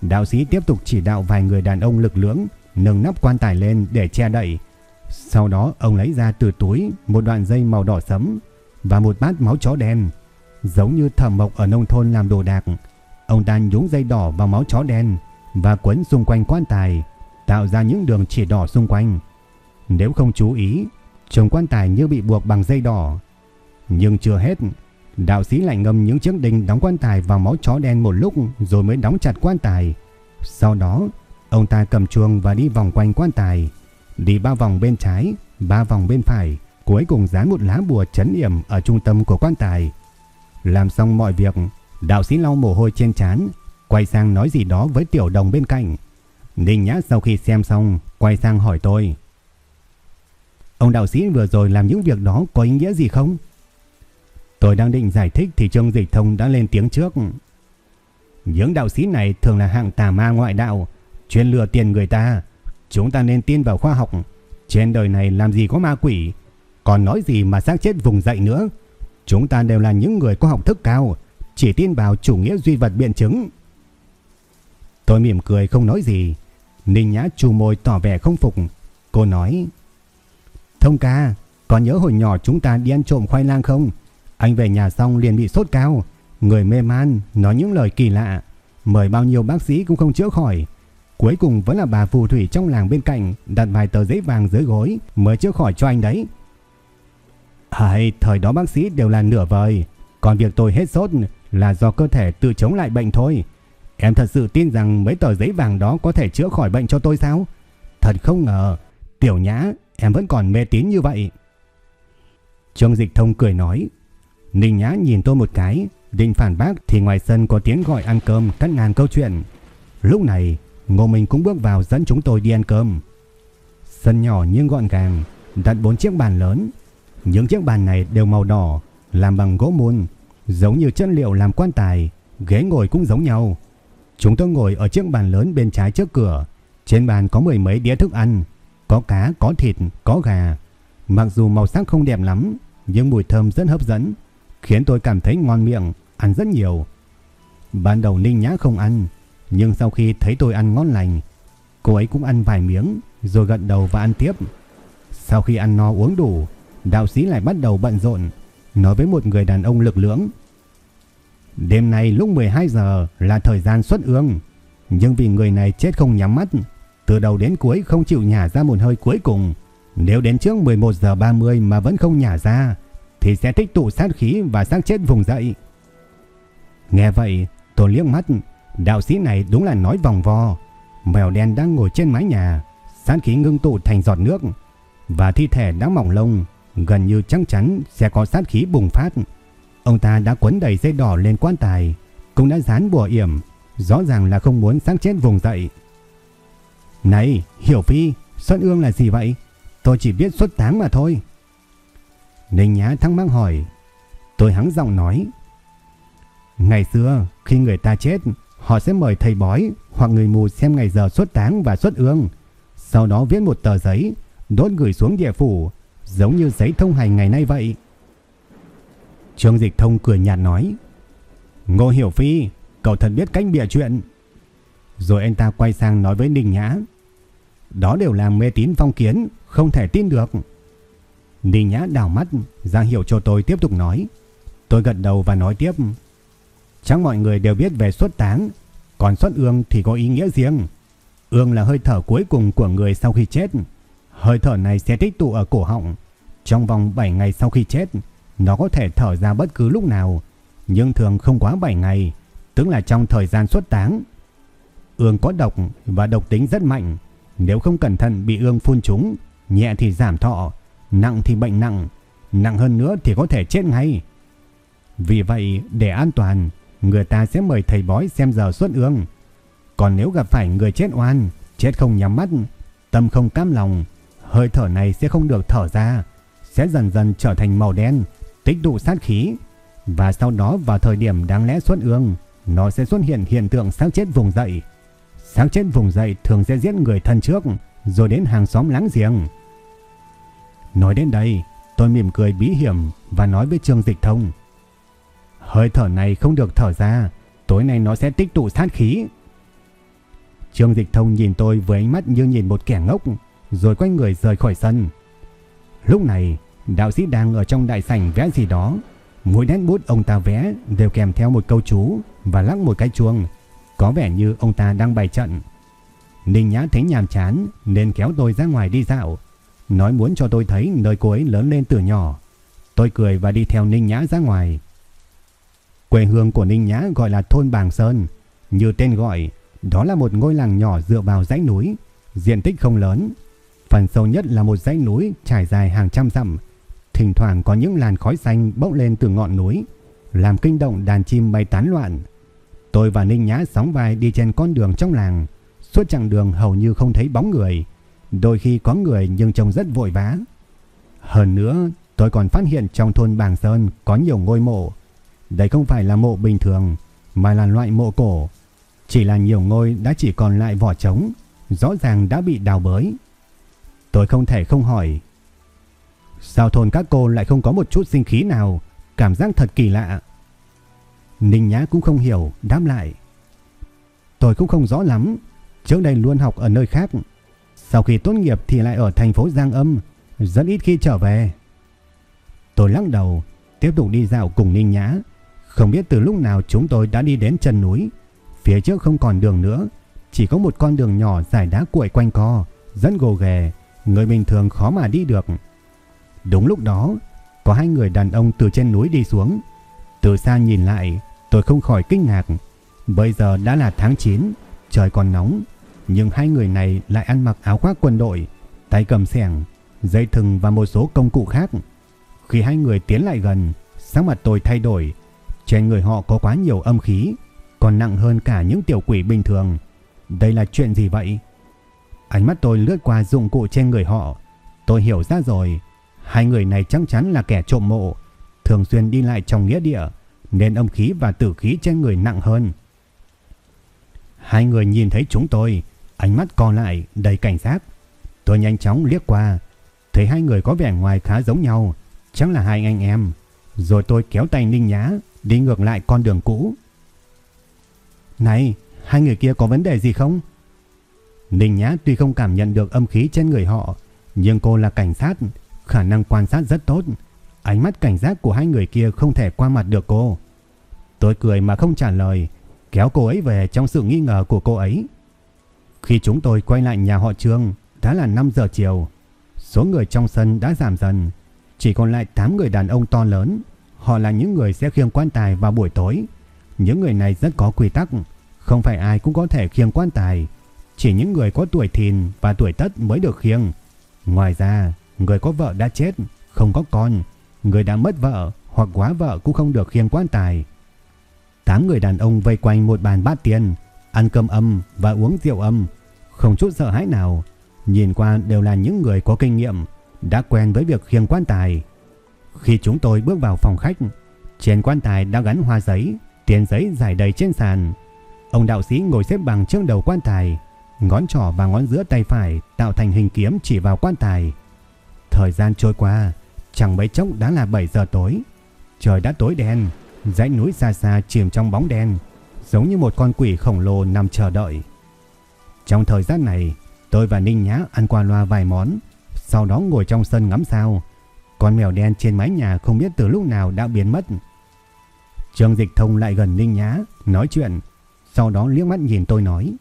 Đạo sĩ tiếp tục chỉ đạo vài người đàn ông lực lưỡng nâng nắp quan tài lên để che đậy. Sau đó ông lấy ra từ túi một đoạn dây màu đỏ sẫm và một bát máu chó đen. Giống như thẩm mộc ở nông thôn làm đồ đạc, ông ta nhúng dây đỏ vào máu chó đen và quấn xung quanh quan tài, tạo ra những đường chỉ đỏ xung quanh. Nếu không chú ý, trồng quan tài như bị buộc bằng dây đỏ. Nhưng chưa hết, đạo sĩ lại ngâm những chiếc đinh đóng quan tài vào máu chó đen một lúc rồi mới đóng chặt quan tài. Sau đó, ông ta cầm chuông và đi vòng quanh quan tài, đi ba vòng bên trái, ba vòng bên phải, cuối cùng dán một lá bùa chấn yểm ở trung tâm của quan tài. Làm xong mọi việc, đạo sĩ lau mồ hôi trên trán, quay sang nói gì đó với tiểu đồng bên cạnh. Ninh Nhã sau khi xem xong, quay sang hỏi tôi. Ông đạo sĩ vừa rồi làm những việc đó có ý nghĩa gì không? Tôi đang định giải thích thì Trương Dịch Thông đã lên tiếng trước. Những đạo sĩ này thường là hạng tà ma ngoại đạo, chuyên lừa tiền người ta. Chúng ta nên tin vào khoa học. Trên đời này làm gì có ma quỷ, còn nói gì mà xác chết vùng dậy nữa. Chúng ta đều là những người có học thức cao, chỉ tin vào chủ nghĩa duy vật biện chứng. Tôi mỉm cười không nói gì. Ninh Nhã chu môi tỏ vẻ không phục. Cô nói: "Thông ca, có nhớ hồi nhỏ chúng ta đi ăn trộm khoai lang không? Anh về nhà xong liền bị sốt cao, người mê man, nói những lời kỳ lạ, mời bao nhiêu bác sĩ cũng không chữa khỏi." Cuối cùng vẫn là bà phù thủy trong làng bên cạnh đặt vài tờ giấy vàng dưới gối mới chữa khỏi cho anh đấy. Hay, thời đó bác sĩ đều là nửa vời, còn việc tôi hết sốt là do cơ thể tự chống lại bệnh thôi. Em thật sự tin rằng mấy tờ giấy vàng đó có thể chữa khỏi bệnh cho tôi sao? Thật không ngờ, tiểu nhã, em vẫn còn mê tín như vậy. Trương Dịch Thông cười nói, Ninh Nhã nhìn tôi một cái, định phản bác thì ngoài sân có tiếng gọi ăn cơm cắt ngang câu chuyện. Lúc này, Ngô Minh cũng bước vào dẫn chúng tôi đi ăn cơm. Sân nhỏ nhưng gọn gàng, đặt bốn chiếc bàn lớn. Những chiếc bàn này đều màu đỏ, làm bằng gỗ mun, giống như chất liệu làm quan tài, ghế ngồi cũng giống nhau. Chúng tôi ngồi ở chiếc bàn lớn bên trái trước cửa. Trên bàn có mười mấy đĩa thức ăn, có cá, có thịt, có gà. Mặc dù màu sắc không đẹp lắm, nhưng mùi thơm rất hấp dẫn, khiến tôi cảm thấy ngon miệng, ăn rất nhiều. Ban đầu Ninh Nhã không ăn, nhưng sau khi thấy tôi ăn ngon lành, cô ấy cũng ăn vài miếng rồi gật đầu và ăn tiếp. Sau khi ăn no uống đủ, đạo sĩ lại bắt đầu bận rộn, nói với một người đàn ông lực lưỡng. Đêm nay lúc 12 giờ là thời gian xuất ương, nhưng vì người này chết không nhắm mắt, từ đầu đến cuối không chịu nhả ra một hơi cuối cùng. Nếu đến trước 11 giờ 30 mà vẫn không nhả ra, thì sẽ tích tụ sát khí và xác chết vùng dậy. Nghe vậy, tôi liếc mắt, đạo sĩ này đúng là nói vòng vo. Mèo đen đang ngồi trên mái nhà, sát khí ngưng tụ thành giọt nước, và thi thể đã mỏng lông, gần như chắc chắn sẽ có sát khí bùng phát. Ông ta đã quấn đầy dây đỏ lên quan tài, cũng đã dán bùa yểm, rõ ràng là không muốn xác chết vùng dậy. Này, Hiểu Phi, xuân ương là gì vậy? Tôi chỉ biết xuất táng mà thôi. Ninh Nhã thắc mắc hỏi. Tôi hắng giọng nói. Ngày xưa, khi người ta chết, họ sẽ mời thầy bói hoặc người mù xem ngày giờ xuất táng và xuất ương. Sau đó viết một tờ giấy, đốt gửi xuống địa phủ, giống như giấy thông hành ngày nay vậy. Trương Dịch Thông cười nhạt nói. Ngô Hiểu Phi, cậu thật biết cách bịa chuyện. Rồi anh ta quay sang nói với Ninh Nhã. Đó đều là mê tín phong kiến, không thể tin được. Ninh Nhã đảo mắt, giang hiểu cho tôi tiếp tục nói. Tôi gật đầu và nói tiếp. Chắc mọi người đều biết về xuất táng, còn xuất ương thì có ý nghĩa riêng. Ương là hơi thở cuối cùng của người sau khi chết. Hơi thở này sẽ tích tụ ở cổ họng. Trong vòng 7 ngày sau khi chết, nó có thể thở ra bất cứ lúc nào, nhưng thường không quá 7 ngày, tức là trong thời gian xuất táng. Ương có độc và độc tính rất mạnh, nếu không cẩn thận bị ương phun trúng, nhẹ thì giảm thọ, nặng thì bệnh nặng, nặng hơn nữa thì có thể chết ngay. Vì vậy, để an toàn, người ta sẽ mời thầy bói xem giờ xuất ương, Còn nếu gặp phải người chết oan, chết không nhắm mắt, tâm không cam lòng, hơi thở này sẽ không được thở ra, sẽ dần dần trở thành màu đen, tích tụ sát khí. Và sau đó vào thời điểm đáng lẽ xuất ương, nó sẽ xuất hiện hiện tượng xác chết vùng dậy. Xác chết vùng dậy thường sẽ giết người thân trước, rồi đến hàng xóm láng giềng. Nói đến đây, tôi mỉm cười bí hiểm và nói với Trương Dịch Thông. Hơi thở này không được thở ra, tối nay nó sẽ tích tụ sát khí. Trương Dịch Thông nhìn tôi với ánh mắt như nhìn một kẻ ngốc, rồi quay người rời khỏi sân. Lúc này, đạo sĩ đang ở trong đại sảnh vẽ gì đó. Mỗi nét bút ông ta vẽ đều kèm theo một câu chú và lắc một cái chuông. Có vẻ như ông ta đang bày trận. Ninh Nhã thấy nhàm chán nên kéo tôi ra ngoài đi dạo. Nói muốn cho tôi thấy nơi cô ấy lớn lên từ nhỏ. Tôi cười và đi theo Ninh Nhã ra ngoài. Quê hương của Ninh Nhã gọi là thôn Bàng Sơn. Như tên gọi, đó là một ngôi làng nhỏ dựa vào dãy núi. Diện tích không lớn. Phần sâu nhất là một dãy núi trải dài hàng trăm dặm. Thỉnh thoảng có những làn khói xanh bốc lên từ ngọn núi. Làm kinh động đàn chim bay tán loạn. Tôi và Ninh Nhã sóng vai đi trên con đường trong làng. Suốt chặng đường hầu như không thấy bóng người. Đôi khi có người nhưng trông rất vội vã. Hơn nữa, tôi còn phát hiện trong thôn Bàng Sơn có nhiều ngôi mộ. Đây không phải là mộ bình thường, mà là loại mộ cổ. Chỉ là nhiều ngôi đã chỉ còn lại vỏ trống, rõ ràng đã bị đào bới. Tôi không thể không hỏi. Sao thôn các cô lại không có một chút sinh khí nào, cảm giác thật kỳ lạ. Ninh Nhã cũng không hiểu, đáp lại. Tôi cũng không rõ lắm, trước đây luôn học ở nơi khác. Sau khi tốt nghiệp thì lại ở thành phố Giang Âm, rất ít khi trở về. Tôi lắc đầu, tiếp tục đi dạo cùng Ninh Nhã. Không biết từ lúc nào chúng tôi đã đi đến chân núi. Phía trước không còn đường nữa, chỉ có một con đường nhỏ dài đá cuội quanh co, rất gồ ghề, người bình thường khó mà đi được. Đúng lúc đó, có hai người đàn ông từ trên núi đi xuống. Từ xa nhìn lại, tôi không khỏi kinh ngạc. Bây giờ đã là tháng 9, trời còn nóng, nhưng hai người này lại ăn mặc áo khoác quân đội, tay cầm xẻng, dây thừng và một số công cụ khác. Khi hai người tiến lại gần, sắc mặt tôi thay đổi. Trên người họ có quá nhiều âm khí, còn nặng hơn cả những tiểu quỷ bình thường. Đây là chuyện gì vậy? Ánh mắt tôi lướt qua dụng cụ trên người họ. Tôi hiểu ra rồi. Hai người này chắc chắn là kẻ trộm mộ. Thường xuyên đi lại trong nghĩa địa. Nên âm khí và tử khí trên người nặng hơn. Hai người nhìn thấy chúng tôi. Ánh mắt co lại đầy cảnh giác. Tôi nhanh chóng liếc qua. Thấy hai người có vẻ ngoài khá giống nhau. Chắc là hai anh em. Rồi tôi kéo tay Ninh Nhã đi ngược lại con đường cũ. Này, hai người kia có vấn đề gì không? Ninh Nhã tuy không cảm nhận được âm khí trên người họ, nhưng cô là cảnh sát, khả năng quan sát rất tốt. Ánh mắt cảnh giác của hai người kia không thể qua mặt được cô. Tôi cười mà không trả lời, kéo cô ấy về trong sự nghi ngờ của cô ấy. Khi chúng tôi quay lại nhà họ Trương, đã là 5 giờ chiều. Số người trong sân đã giảm dần, chỉ còn lại 8 người đàn ông to lớn. Họ là những người sẽ khiêng quan tài vào buổi tối. Những người này rất có quy tắc, không phải ai cũng có thể khiêng quan tài. Chỉ những người có tuổi thìn và tuổi tất mới được khiêng. Ngoài ra, người có vợ đã chết, không có con, người đã mất vợ hoặc quá vợ cũng không được khiêng quan tài. Tám người đàn ông vây quanh một bàn bát tiền, ăn cơm âm và uống rượu âm, không chút sợ hãi nào. Nhìn qua đều là những người có kinh nghiệm, đã quen với việc khiêng quan tài. Khi chúng tôi bước vào phòng khách, trên quan tài đã gắn hoa giấy, tiền giấy dài đầy trên sàn. Ông đạo sĩ ngồi xếp bằng trước đầu quan tài, ngón trỏ và ngón giữa tay phải tạo thành hình kiếm chỉ vào quan tài. Thời gian trôi qua, chẳng mấy chốc đã là 7 giờ tối. Trời đã tối đen, dãy núi xa xa chìm trong bóng đen, giống như một con quỷ khổng lồ nằm chờ đợi. Trong thời gian này, tôi và Ninh Nhã ăn qua loa vài món, sau đó ngồi trong sân ngắm sao. Con mèo đen trên mái nhà không biết từ lúc nào đã biến mất. Trương Dịch Thông lại gần Ninh Nhã, nói chuyện, sau đó liếc mắt nhìn tôi nói.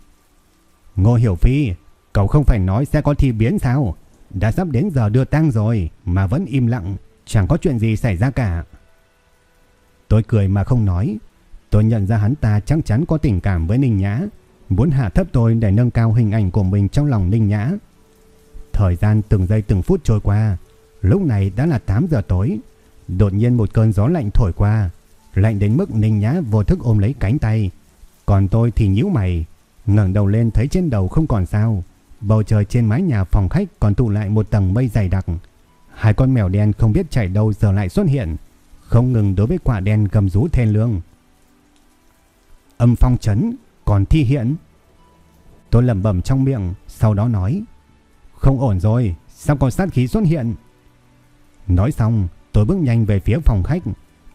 Ngô Hiểu Phi, cậu không phải nói sẽ có thi biến sao? Đã sắp đến giờ đưa tang rồi mà vẫn im lặng, chẳng có chuyện gì xảy ra cả. Tôi cười mà không nói. Tôi nhận ra hắn ta chắc chắn có tình cảm với Ninh Nhã, muốn hạ thấp tôi để nâng cao hình ảnh của mình trong lòng Ninh Nhã. Thời gian từng giây từng phút trôi qua, lúc này đã là 8 giờ tối. Đột nhiên một cơn gió lạnh thổi qua, lạnh đến mức Ninh Nhã vô thức ôm lấy cánh tay. Còn tôi thì nhíu mày, ngẩng đầu lên thấy trên đầu không còn sao. Bầu trời trên mái nhà phòng khách còn tụ lại một tầng mây dày đặc. Hai con mèo đen không biết chạy đâu giờ lại xuất hiện, không ngừng đối với quả đen gầm rú thê lương. Âm phong chấn, còn thi hiện. Tôi lẩm bẩm trong miệng, sau đó nói. Không ổn rồi, sao còn sát khí xuất hiện? Nói xong, tôi bước nhanh về phía phòng khách.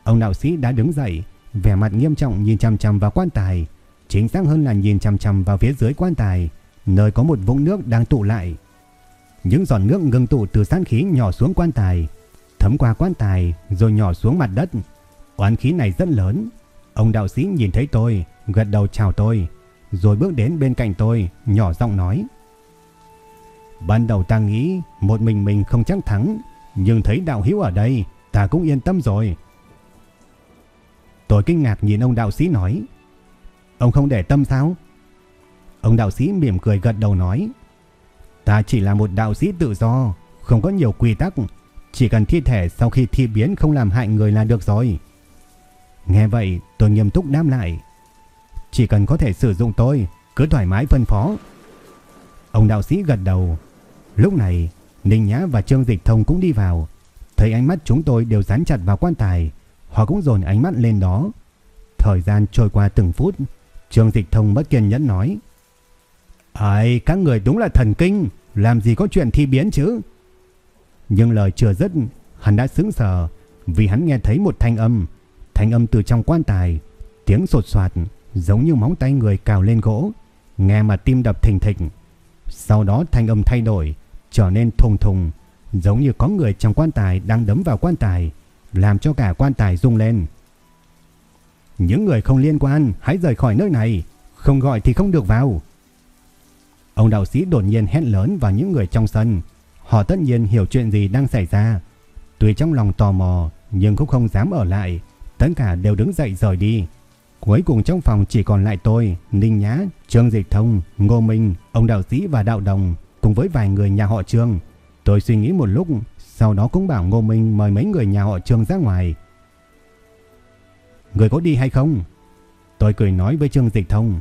Ông đạo sĩ đã đứng dậy, vẻ mặt nghiêm trọng nhìn chằm chằm vào quan tài. Chính xác hơn là nhìn chằm chằm vào phía dưới quan tài, nơi có một vũng nước đang tụ lại. Những giọt nước ngưng tụ từ sát khí nhỏ xuống quan tài, thấm qua quan tài rồi nhỏ xuống mặt đất. Oán khí này rất lớn. Ông đạo sĩ nhìn thấy tôi, gật đầu chào tôi, rồi bước đến bên cạnh tôi, nhỏ giọng nói. Ban đầu ta nghĩ một mình mình không chắc thắng, nhưng thấy đạo hiếu ở đây, ta cũng yên tâm rồi. Tôi kinh ngạc nhìn ông đạo sĩ nói. Ông không để tâm sao? Ông đạo sĩ mỉm cười gật đầu nói. Ta chỉ là một đạo sĩ tự do, không có nhiều quy tắc. Chỉ cần thi thể sau khi thi biến không làm hại người là được rồi. Nghe vậy tôi nghiêm túc đáp lại. Chỉ cần có thể sử dụng tôi, cứ thoải mái phân phó. Ông đạo sĩ gật đầu. Lúc này, Ninh Nhã và Trương Dịch Thông cũng đi vào. Thấy ánh mắt chúng tôi đều dán chặt vào quan tài. Họ cũng dồn ánh mắt lên đó. Thời gian trôi qua từng phút. Trương Dịch Thông bất kiên nhẫn nói. Ai, các người đúng là thần kinh. Làm gì có chuyện thi biến chứ? Nhưng lời chưa dứt, hắn đã sững sờ vì hắn nghe thấy một thanh âm. Thanh âm từ trong quan tài. Tiếng sột soạt giống như móng tay người cào lên gỗ. Nghe mà tim đập thình thịch. Sau đó thanh âm thay đổi, trở nên thùng thùng, giống như có người trong quan tài đang đấm vào quan tài, làm cho cả quan tài rung lên. Những người không liên quan hãy rời khỏi nơi này, không gọi thì không được vào. Ông đạo sĩ đột nhiên hét lớn vào những người trong sân. Họ tất nhiên hiểu chuyện gì đang xảy ra. Tuy trong lòng tò mò nhưng cũng không dám ở lại. Tất cả đều đứng dậy rời đi. Cuối cùng trong phòng chỉ còn lại tôi, Ninh Nhã, Trương Dịch Thông, Ngô Minh, ông đạo sĩ và đạo đồng cùng với vài người nhà họ Trương. Tôi suy nghĩ một lúc, sau đó cũng bảo Ngô Minh mời mấy người nhà họ Trương ra ngoài. Người có đi hay không? Tôi cười nói với Trương Dịch Thông.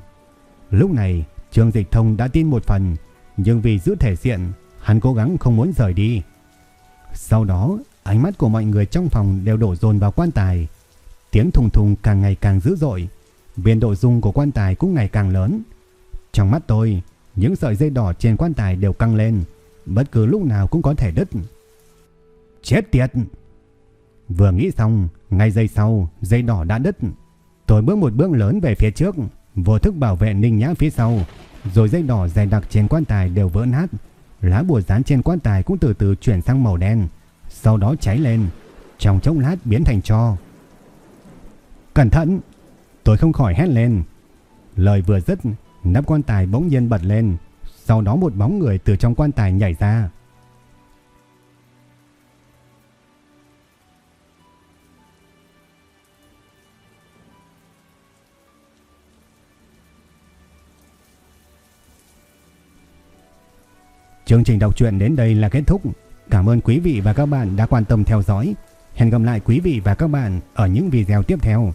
Lúc này, Trương Dịch Thông đã tin một phần, nhưng vì giữ thể diện, hắn cố gắng không muốn rời đi. Sau đó, ánh mắt của mọi người trong phòng đều đổ dồn vào quan tài. Tiếng thùng thùng càng ngày càng dữ dội, biên độ rung của quan tài cũng ngày càng lớn. Trong mắt tôi, những sợi dây đỏ trên quan tài đều căng lên, bất cứ lúc nào cũng có thể đứt. Chết tiệt! Vừa nghĩ xong, ngay giây sau, dây đỏ đã đứt. Tôi bước một bước lớn về phía trước, vô thức bảo vệ Ninh Nhã phía sau, rồi dây đỏ dày đặc trên quan tài đều vỡ nát. Lá bùa dán trên quan tài cũng từ từ chuyển sang màu đen, sau đó cháy lên, trong chốc lát biến thành tro. Cẩn thận! Tôi không khỏi hét lên. Lời vừa dứt, nắp quan tài bỗng nhiên bật lên, sau đó một bóng người từ trong quan tài nhảy ra. Chương trình đọc truyện đến đây là kết thúc. Cảm ơn quý vị và các bạn đã quan tâm theo dõi. Hẹn gặp lại quý vị và các bạn ở những video tiếp theo.